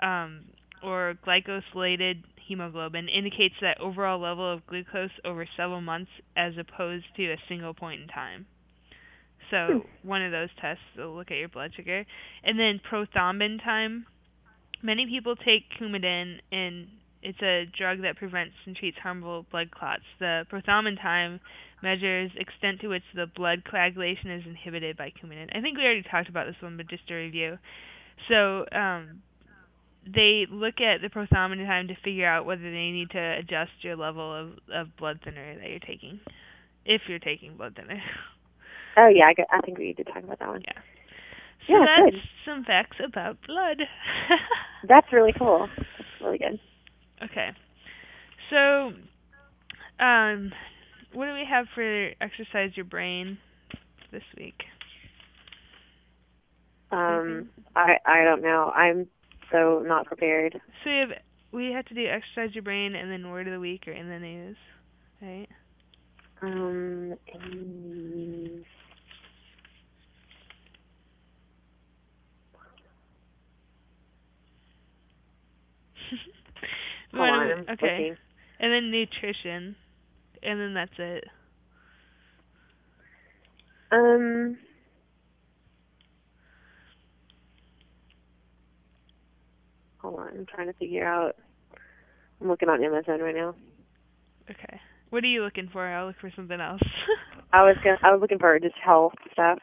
um, or glycosylated hemoglobin indicates that overall level of glucose over several months as opposed to a single point in time. So one of those tests will look at your blood sugar. And then prothrombin time. Many people take Coumadin and it's a drug that prevents and treats harmful blood clots. The prothrombin time measures extent to which the blood coagulation is inhibited by Coumadin. I think we already talked about this one, but just to review. So um, they look at the prothrombin time to figure out whether they need to adjust your level of, of blood thinner that you're taking, if you're taking blood thinner. Oh yeah, I, got, I think we did talk about that one. Yeah. So Yeah, that's good. some facts about blood. That's really cool. That's really good. okay. So, um, what do we have for exercise your brain this week? Um, I I don't know. I'm so not prepared. So we have we have to do exercise your brain and then word of the week or in the news, right? Um, and- We hold on, I'm okay. looking. And then nutrition, and then that's it. Um. Hold on, I'm trying to figure out. I'm looking on Amazon right now. Okay. What are you looking for? I'll look for something else. I was gonna, I was looking for just health stuff.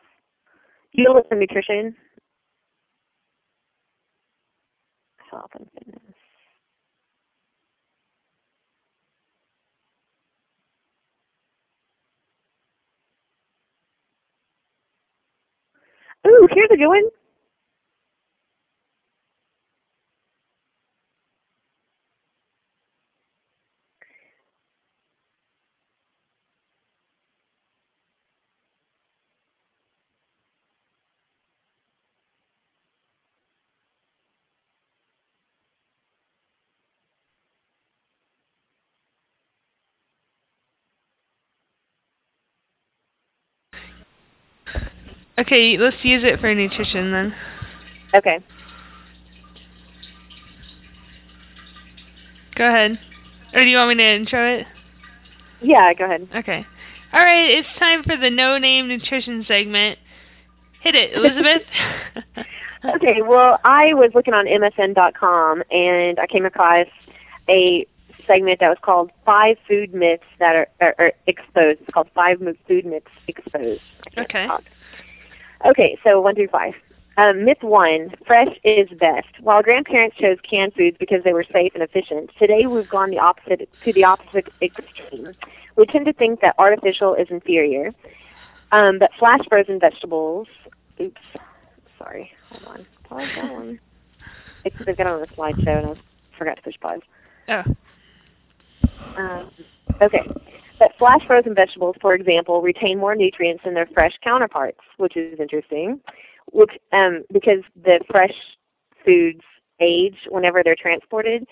You look for nutrition. Health and fitness. Ooh, here's a good one. Okay, let's use it for nutrition then. Okay. Go ahead. Or do you want me to intro it? Yeah, go ahead. Okay. All right, it's time for the no name nutrition segment. Hit it, Elizabeth. okay, well, I was looking on MSN.com and I came across a segment that was called Five Food Myths That Are, are, are Exposed. It's called Five Food Myths Exposed. Okay. Talk. Okay, so one through five. Um, myth one, fresh is best. While grandparents chose canned foods because they were safe and efficient, today we've gone the opposite to the opposite extreme. We tend to think that artificial is inferior, um, but flash frozen vegetables. Oops, sorry. Hold on. Pause that one. It's got on the slideshow and I forgot to push pause. oh. Um, okay. But flash frozen vegetables, for example, retain more nutrients than their fresh counterparts, which is interesting. Which, um, because the fresh foods age whenever they're transported,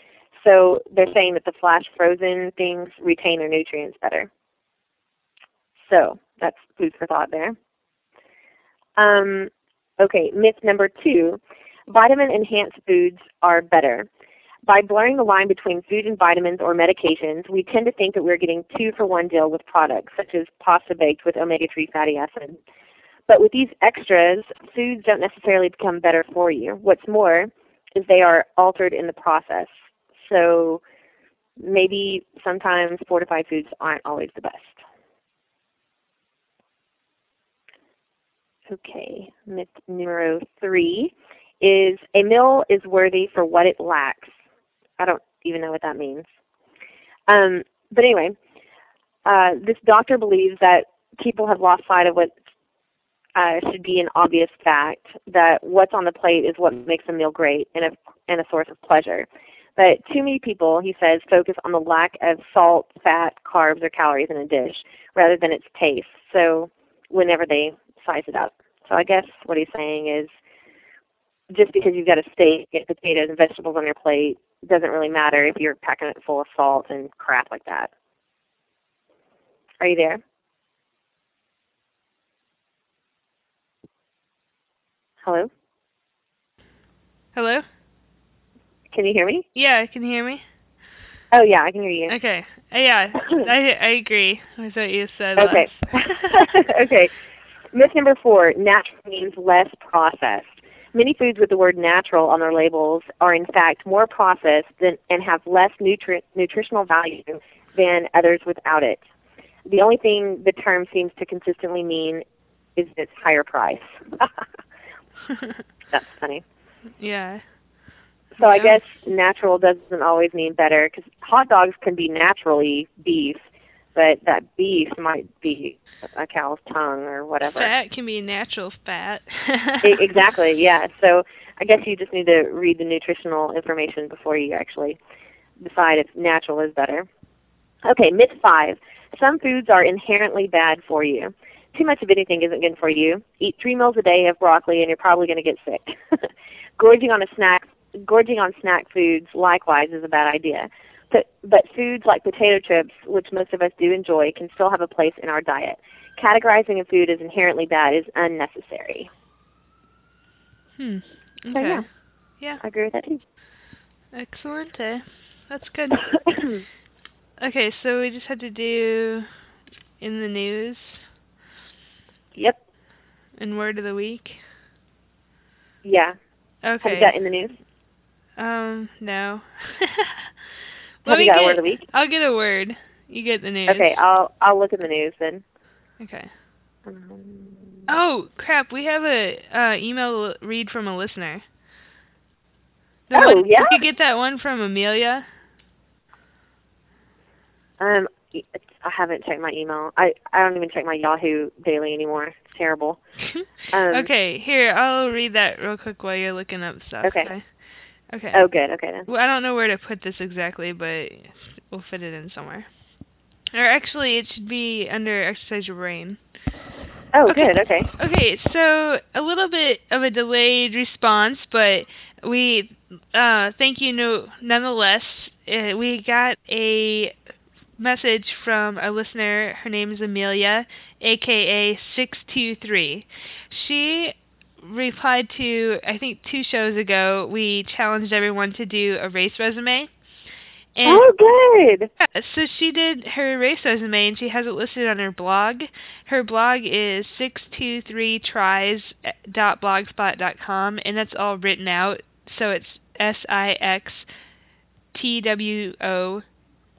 so they're saying that the flash frozen things retain their nutrients better. So that's food for thought there. Um, okay, myth number two: vitamin enhanced foods are better. By blurring the line between food and vitamins or medications, we tend to think that we're getting two for one deal with products, such as pasta baked with omega 3 fatty acid. But with these extras, foods don't necessarily become better for you. What's more is they are altered in the process. So maybe sometimes fortified foods aren't always the best. Okay, myth numero three is a meal is worthy for what it lacks. I don't even know what that means. Um, but anyway, uh, this doctor believes that people have lost sight of what uh, should be an obvious fact that what's on the plate is what makes a meal great and a, and a source of pleasure. But too many people, he says, focus on the lack of salt, fat, carbs, or calories in a dish rather than its taste. So whenever they size it up. So I guess what he's saying is just because you've got a steak and potatoes and vegetables on your plate doesn't really matter if you're packing it full of salt and crap like that. Are you there? Hello? Hello? Can you hear me? Yeah, can you hear me? Oh yeah, I can hear you. Okay. Uh, yeah, I I agree with what you said. Okay. okay. Myth number four, natural means less processed. Many foods with the word natural on their labels are in fact more processed than, and have less nutri- nutritional value than others without it. The only thing the term seems to consistently mean is its higher price. That's funny. yeah. So I guess natural doesn't always mean better because hot dogs can be naturally beef, but that beef might be a cow's tongue or whatever. Fat can be natural fat. Exactly, yeah. So I guess you just need to read the nutritional information before you actually decide if natural is better. Okay, myth five. Some foods are inherently bad for you. Too much of anything isn't good for you. Eat three meals a day of broccoli and you're probably going to get sick. gorging on a snack, gorging on snack foods likewise is a bad idea. But, but foods like potato chips, which most of us do enjoy, can still have a place in our diet. Categorizing a food as inherently bad is unnecessary. hmm. So, Okay. yeah. Yeah. I agree with that too. Excellent. eh? That's good. Okay, so we just had to do in the news yep. and word of the week. Yeah. Okay. Have Okay. you got in the news? Um, no. Have you me got a get, word of the week? I'll get a word. You get the news. Okay, I'll I'll look in the news then. Okay. Um, Oh crap! We have a uh, email read from a listener. The Oh, one, yeah? Did you get that one from Amelia? Um, I haven't checked my email. I I don't even check my Yahoo daily anymore. It's terrible. Um, okay, here I'll read that real quick while you're looking up stuff. Okay. Okay. Okay. Oh, good. Okay then. Well, I don't know where to put this exactly, but we'll fit it in somewhere. Or actually, it should be under exercise your brain. Oh, Okay. good. Okay. Okay, so a little bit of a delayed response, but we uh, thank you no, nonetheless. Uh, we got a message from a listener. Her name is Amelia, aka six two three. She replied to I think two shows ago. We challenged everyone to do a race resume, And oh, good. Yeah, so she did her race resume and she has it listed on her blog. Her blog is 623tries.blogspot.com and that's all written out. So it's S I X T W O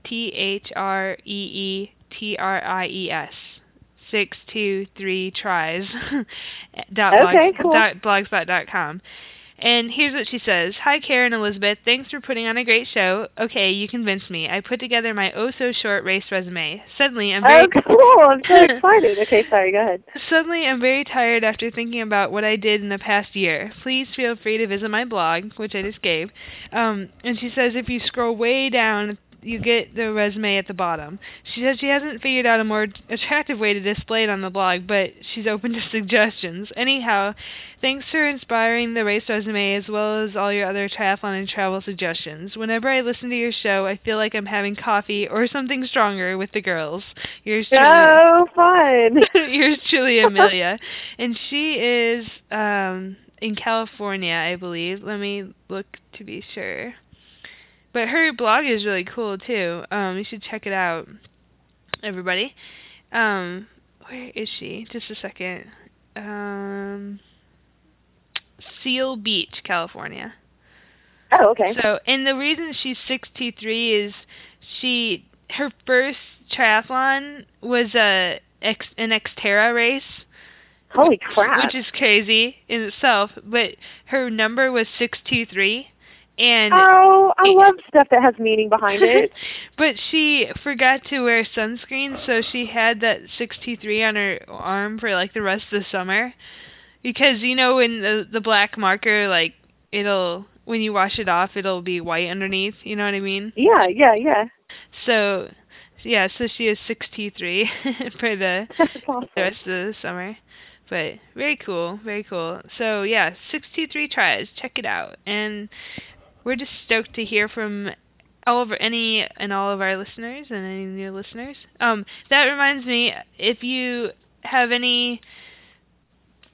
T H R E E T R I E S. Six two three tries dot okay, blog, cool. dot blogspot dot com. And here's what she says. Hi, Karen Elizabeth. Thanks for putting on a great show. Okay, you convinced me. I put together my oh so short race resume. Suddenly, I'm very Oh, cool. I'm so excited. Okay, sorry, go ahead. Suddenly, I'm very tired after thinking about what I did in the past year. Please feel free to visit my blog, which I just gave. Um, and she says if you scroll way down, you get the resume at the bottom. She says she hasn't figured out a more attractive way to display it on the blog, but she's open to suggestions. Anyhow, thanks for inspiring the race resume as well as all your other triathlon and travel suggestions. Whenever I listen to your show, I feel like I'm having coffee or something stronger with the girls. Yours truly. Oh, fun. Yours truly, Amelia. and she is um in California, I believe. Let me look to be sure. But her blog is really cool too. Um, you should check it out, everybody. Um, where is she? Just a second. Um, Seal Beach, California. Oh, okay. So, and the reason she's six two three is she her first triathlon was a ex, an Xterra race. Holy crap. Which is crazy in itself, but her number was six two three and Oh, I love stuff that has meaning behind it. but she forgot to wear sunscreen, so she had that 63 on her arm for like the rest of the summer. Because you know when the the black marker like it'll when you wash it off it'll be white underneath, you know what I mean? Yeah, yeah, yeah. So yeah, so she is 63 for the awesome. the rest of the summer. But very cool, very cool. So yeah, 63 tries. Check it out. And we're just stoked to hear from all of any and all of our listeners and any new listeners. Um, that reminds me, if you have any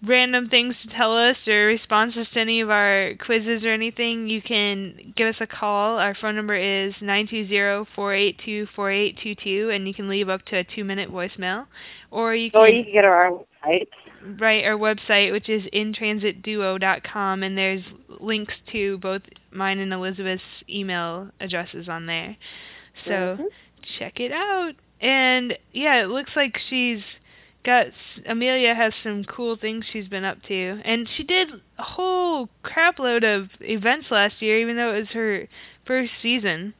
random things to tell us or responses to any of our quizzes or anything, you can give us a call. Our phone number is nine two zero four eight two four eight two two, and you can leave up to a two minute voicemail, or you can or you can go to our website. Right, our website, which is intransitduo.com, and there's links to both mine and Elizabeth's email addresses on there. So Mhm. check it out. And yeah, it looks like she's got Amelia has some cool things she's been up to, and she did a whole crapload of events last year, even though it was her first season.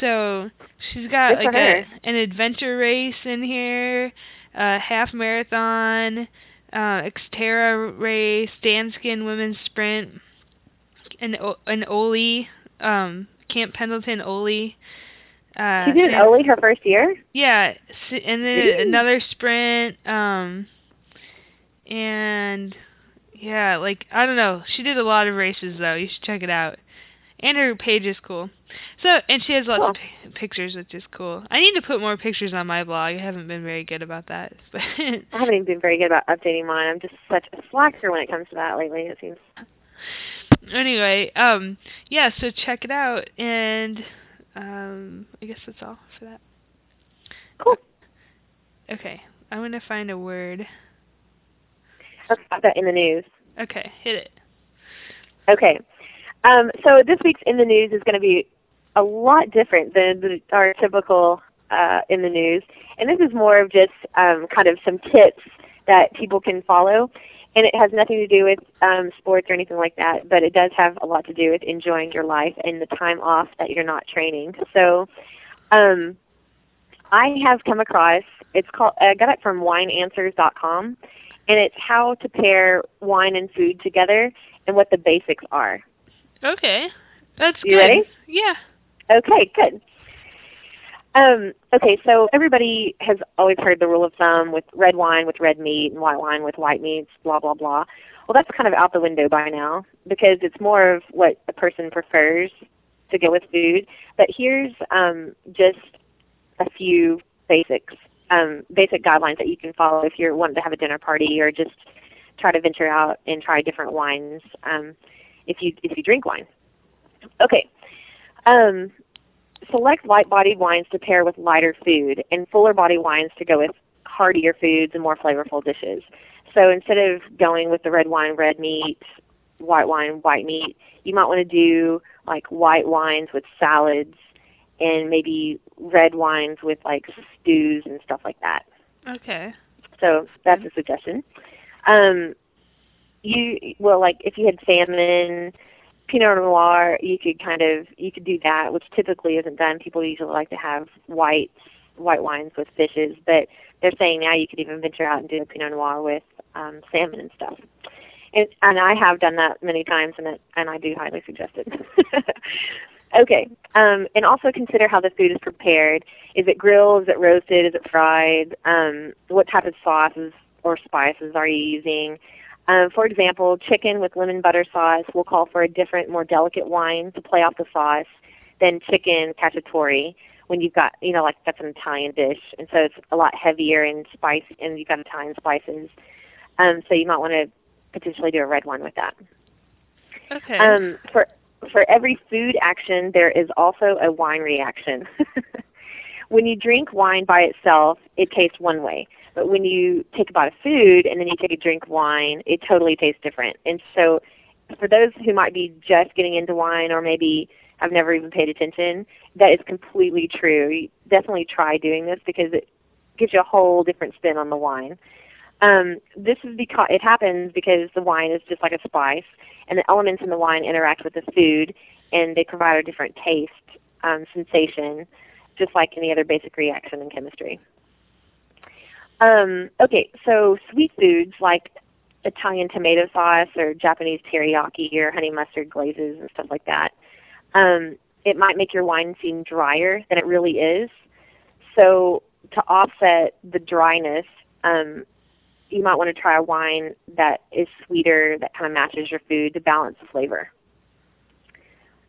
So she's got Good like a an adventure race in here, a half marathon, uh, Xterra race, Danskin women's sprint, an an Oli, um, Camp Pendleton Oli. Uh, She did and- only her first year? yeah, and then another sprint, um, and yeah, like I don't know. She did a lot of races though. You should check it out. And her page is cool. So, and she has lots of Cool. pi- pictures, which is cool. I need to put more pictures on my blog. I haven't been very good about that, but I haven't even been very good about updating mine. I'm just such a slacker when it comes to that lately, it seems. Anyway, um, yeah. So check it out, and um, I guess that's all for that. Cool. Okay, I'm gonna find a word. Let's in the news. Okay, hit it. Okay. Um, so this week's in the news is going to be a lot different than the, our typical uh, in the news, and this is more of just um, kind of some tips that people can follow, and it has nothing to do with um, sports or anything like that, but it does have a lot to do with enjoying your life and the time off that you're not training. So, um, I have come across it's called I got it from WineAnswers.com, and it's how to pair wine and food together and what the basics are. Okay. That's You good. ready? Yeah. Okay, good. Um, okay, so everybody has always heard the rule of thumb with red wine with red meat and white wine with white meats, blah blah blah. Well, that's kind of out the window by now because it's more of what a person prefers to go with food. But here's um, just a few basics, um, basic guidelines that you can follow if you're wanting to have a dinner party or just try to venture out and try different wines. Um, if you if you drink wine. Okay. Um, select light-bodied wines to pair with lighter food, and fuller-bodied wines to go with heartier foods and more flavorful dishes. So instead of going with the red wine, red meat, white wine, white meat, you might want to do like white wines with salads and maybe red wines with like stews and stuff like that. Okay. So that's a suggestion. Um, you well, like if you had salmon, Pinot Noir, you could kind of you could do that, which typically isn't done. People usually like to have whites, white wines with fishes, but they're saying now you could even venture out and do a Pinot Noir with um, salmon and stuff. And, and I have done that many times, and it, and I do highly suggest it. okay, um, and also consider how the food is prepared. Is it grilled? Is it roasted? Is it fried? Um, what type of sauces or spices are you using? Um, for example, chicken with lemon butter sauce will call for a different, more delicate wine to play off the sauce than chicken cacciatore when you've got, you know, like that's an Italian dish, and so it's a lot heavier in spice, and you've got Italian spices. Um, so you might want to potentially do a red wine with that. Okay. Um, for for every food action, there is also a wine reaction. when you drink wine by itself, it tastes one way. But when you take a bite of food and then you take a drink of wine, it totally tastes different. And so, for those who might be just getting into wine or maybe have never even paid attention, that is completely true. You definitely try doing this because it gives you a whole different spin on the wine. Um, this is because it happens because the wine is just like a spice, and the elements in the wine interact with the food, and they provide a different taste, um, sensation, just like any other basic reaction in chemistry. Um, okay, so sweet foods like Italian tomato sauce or Japanese teriyaki or honey mustard glazes and stuff like that. Um, it might make your wine seem drier than it really is. So to offset the dryness, um, you might want to try a wine that is sweeter, that kind of matches your food to balance the flavor.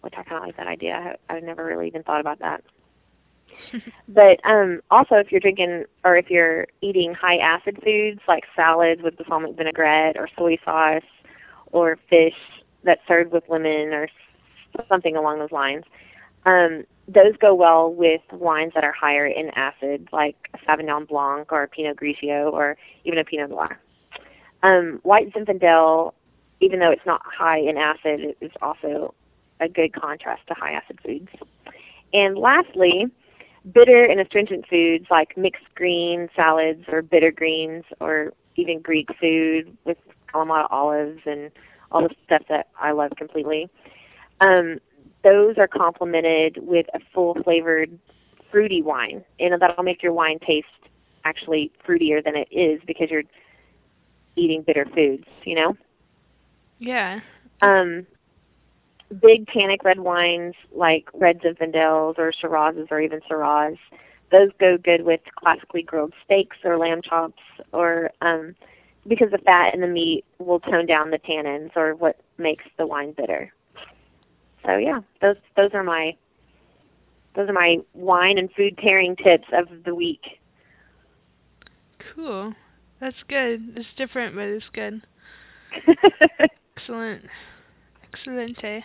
Which I kind of like that idea. I, I've never really even thought about that. but um, also, if you're drinking or if you're eating high acid foods like salads with balsamic vinaigrette or soy sauce or fish that's served with lemon or something along those lines, um, those go well with wines that are higher in acid, like a Sauvignon Blanc or a Pinot Grigio or even a Pinot Noir. Um, white Zinfandel, even though it's not high in acid, is also a good contrast to high acid foods. And lastly, bitter and astringent foods like mixed green salads or bitter greens or even Greek food with Kalamata olives and all the stuff that I love completely. Um, those are complemented with a full flavored fruity wine, and that'll make your wine taste actually fruitier than it is because you're eating bitter foods, you know? Yeah. Um, big tannic red wines like reds red Zinfandels or Shirazes or even Syrahs, those go good with classically grilled steaks or lamb chops or um, because the fat in the meat will tone down the tannins or what makes the wine bitter so yeah, those those are my those are my wine and food pairing tips of the week. Cool. That's good. It's different, but it's good. Excellent. Excellente.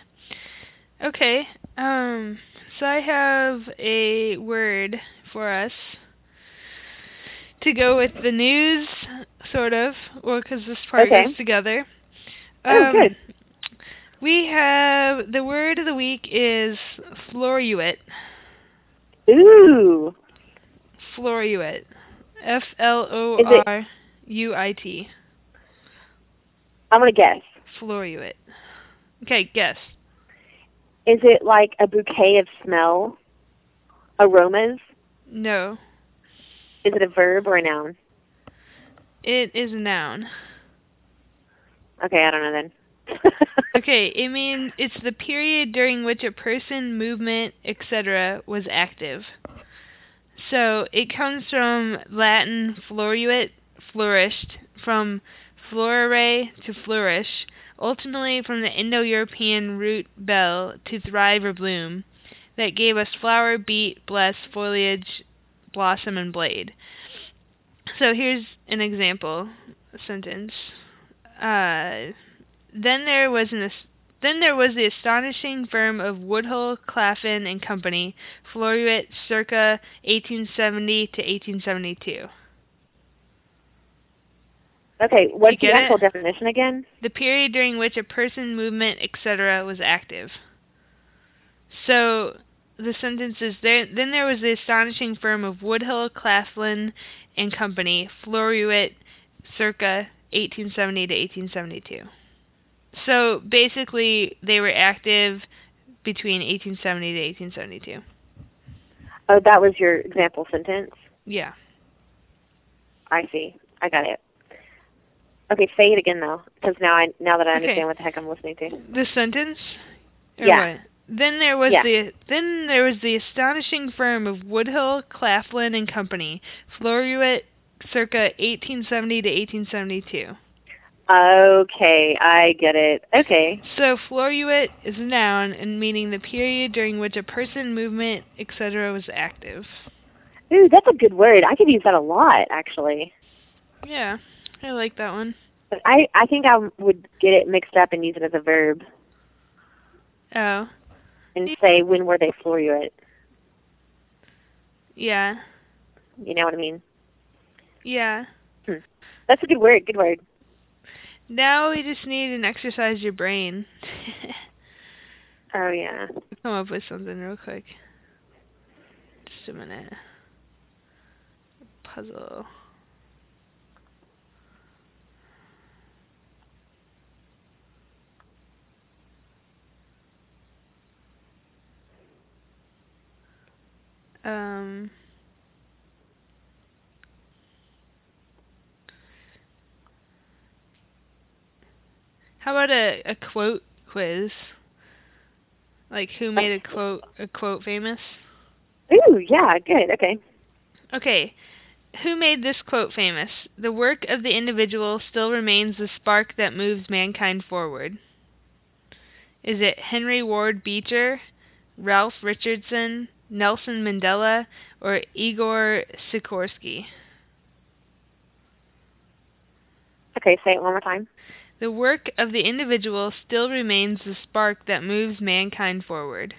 Okay. Um so I have a word for us to go with the news sort of well, cuz this part okay. goes together. Oh, um, good. We have the word of the week is floruit. Ooh. Floruit. F L O R U I T. I'm gonna guess. Floruit. Okay, guess. Is it like a bouquet of smell? Aromas? No. Is it a verb or a noun? It is a noun. Okay, I don't know then. okay, it means it's the period during which a person, movement, etc. was active. So it comes from Latin floruit, flourished, from florere to flourish, ultimately from the Indo-European root bel to thrive or bloom, that gave us flower, beat, bless, foliage, blossom, and blade. So here's an example sentence. Uh, then there was an then there was the astonishing firm of Woodhull, Claflin and Company, Floruit, circa 1870 to 1872. Okay, what's the actual it? definition again? The period during which a person, movement, etc. was active. So the sentence is there. Then there was the astonishing firm of Woodhull, Claflin and Company, Floruit, circa 1870 to 1872. So basically, they were active between 1870 to 1872. Oh, that was your example sentence. Yeah. I see. I got it. Okay, say it again though, because now I now that I Okay. understand what the heck I'm listening to. The sentence? Or Yeah. what? Then there was Yeah. the then there was the astonishing firm of Woodhull, Claflin and Company, Floruit, circa 1870 to 1872. Okay, I get it. Okay. So Floruit is a noun and meaning the period during which a person, movement, etc. was active. Ooh, that's a good word. I could use that a lot, actually. Yeah, I like that one. But I I think I would get it mixed up and use it as a verb Oh, and say when were they floruit. yeah, You know what I mean? yeah. Hmm. That's a good word. Good word. Now we just need an exercise your brain. Oh yeah. Come up with something real quick. Just a minute. Puzzle. Um. How about a, a quote quiz? Like who made a quote a quote famous? Ooh, yeah. Good. Okay. Okay. Who made this quote famous? The work of the individual still remains the spark that moves mankind forward. Is it Henry Ward Beecher, Ralph Richardson, Nelson Mandela, or Igor Sikorsky? Okay. Say it one more time. The work of the individual still remains the spark that moves mankind forward.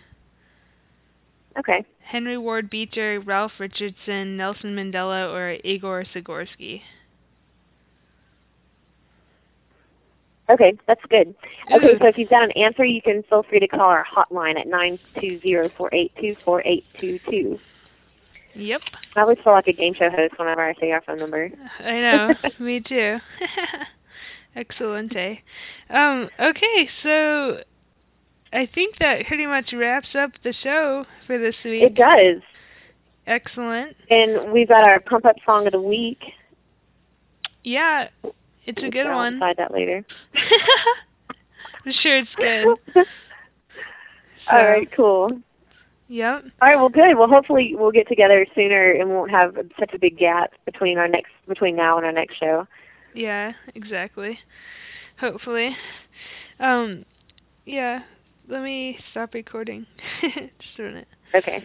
Okay. Henry Ward Beecher, Ralph Richardson, Nelson Mandela, or Igor Sikorsky? Okay, that's good. Okay, so if you've got an answer, you can feel free to call our hotline at nine two zero four eight two four eight two two. Yep. I always feel like a game show host whenever I say our phone number. I know. Me too. Excelente. Um, okay, so I think that pretty much wraps up the show for this week. It does. Excellent. And we've got our pump up song of the week. Yeah, it's a good I'll one. decide that later. I'm sure it's good. So, All right, cool. Yep. All right, well, good. Well, hopefully we'll get together sooner and won't have such a big gap between our next between now and our next show. Yeah, exactly. Hopefully. Um, yeah. Let me stop recording. Just a minute. Okay.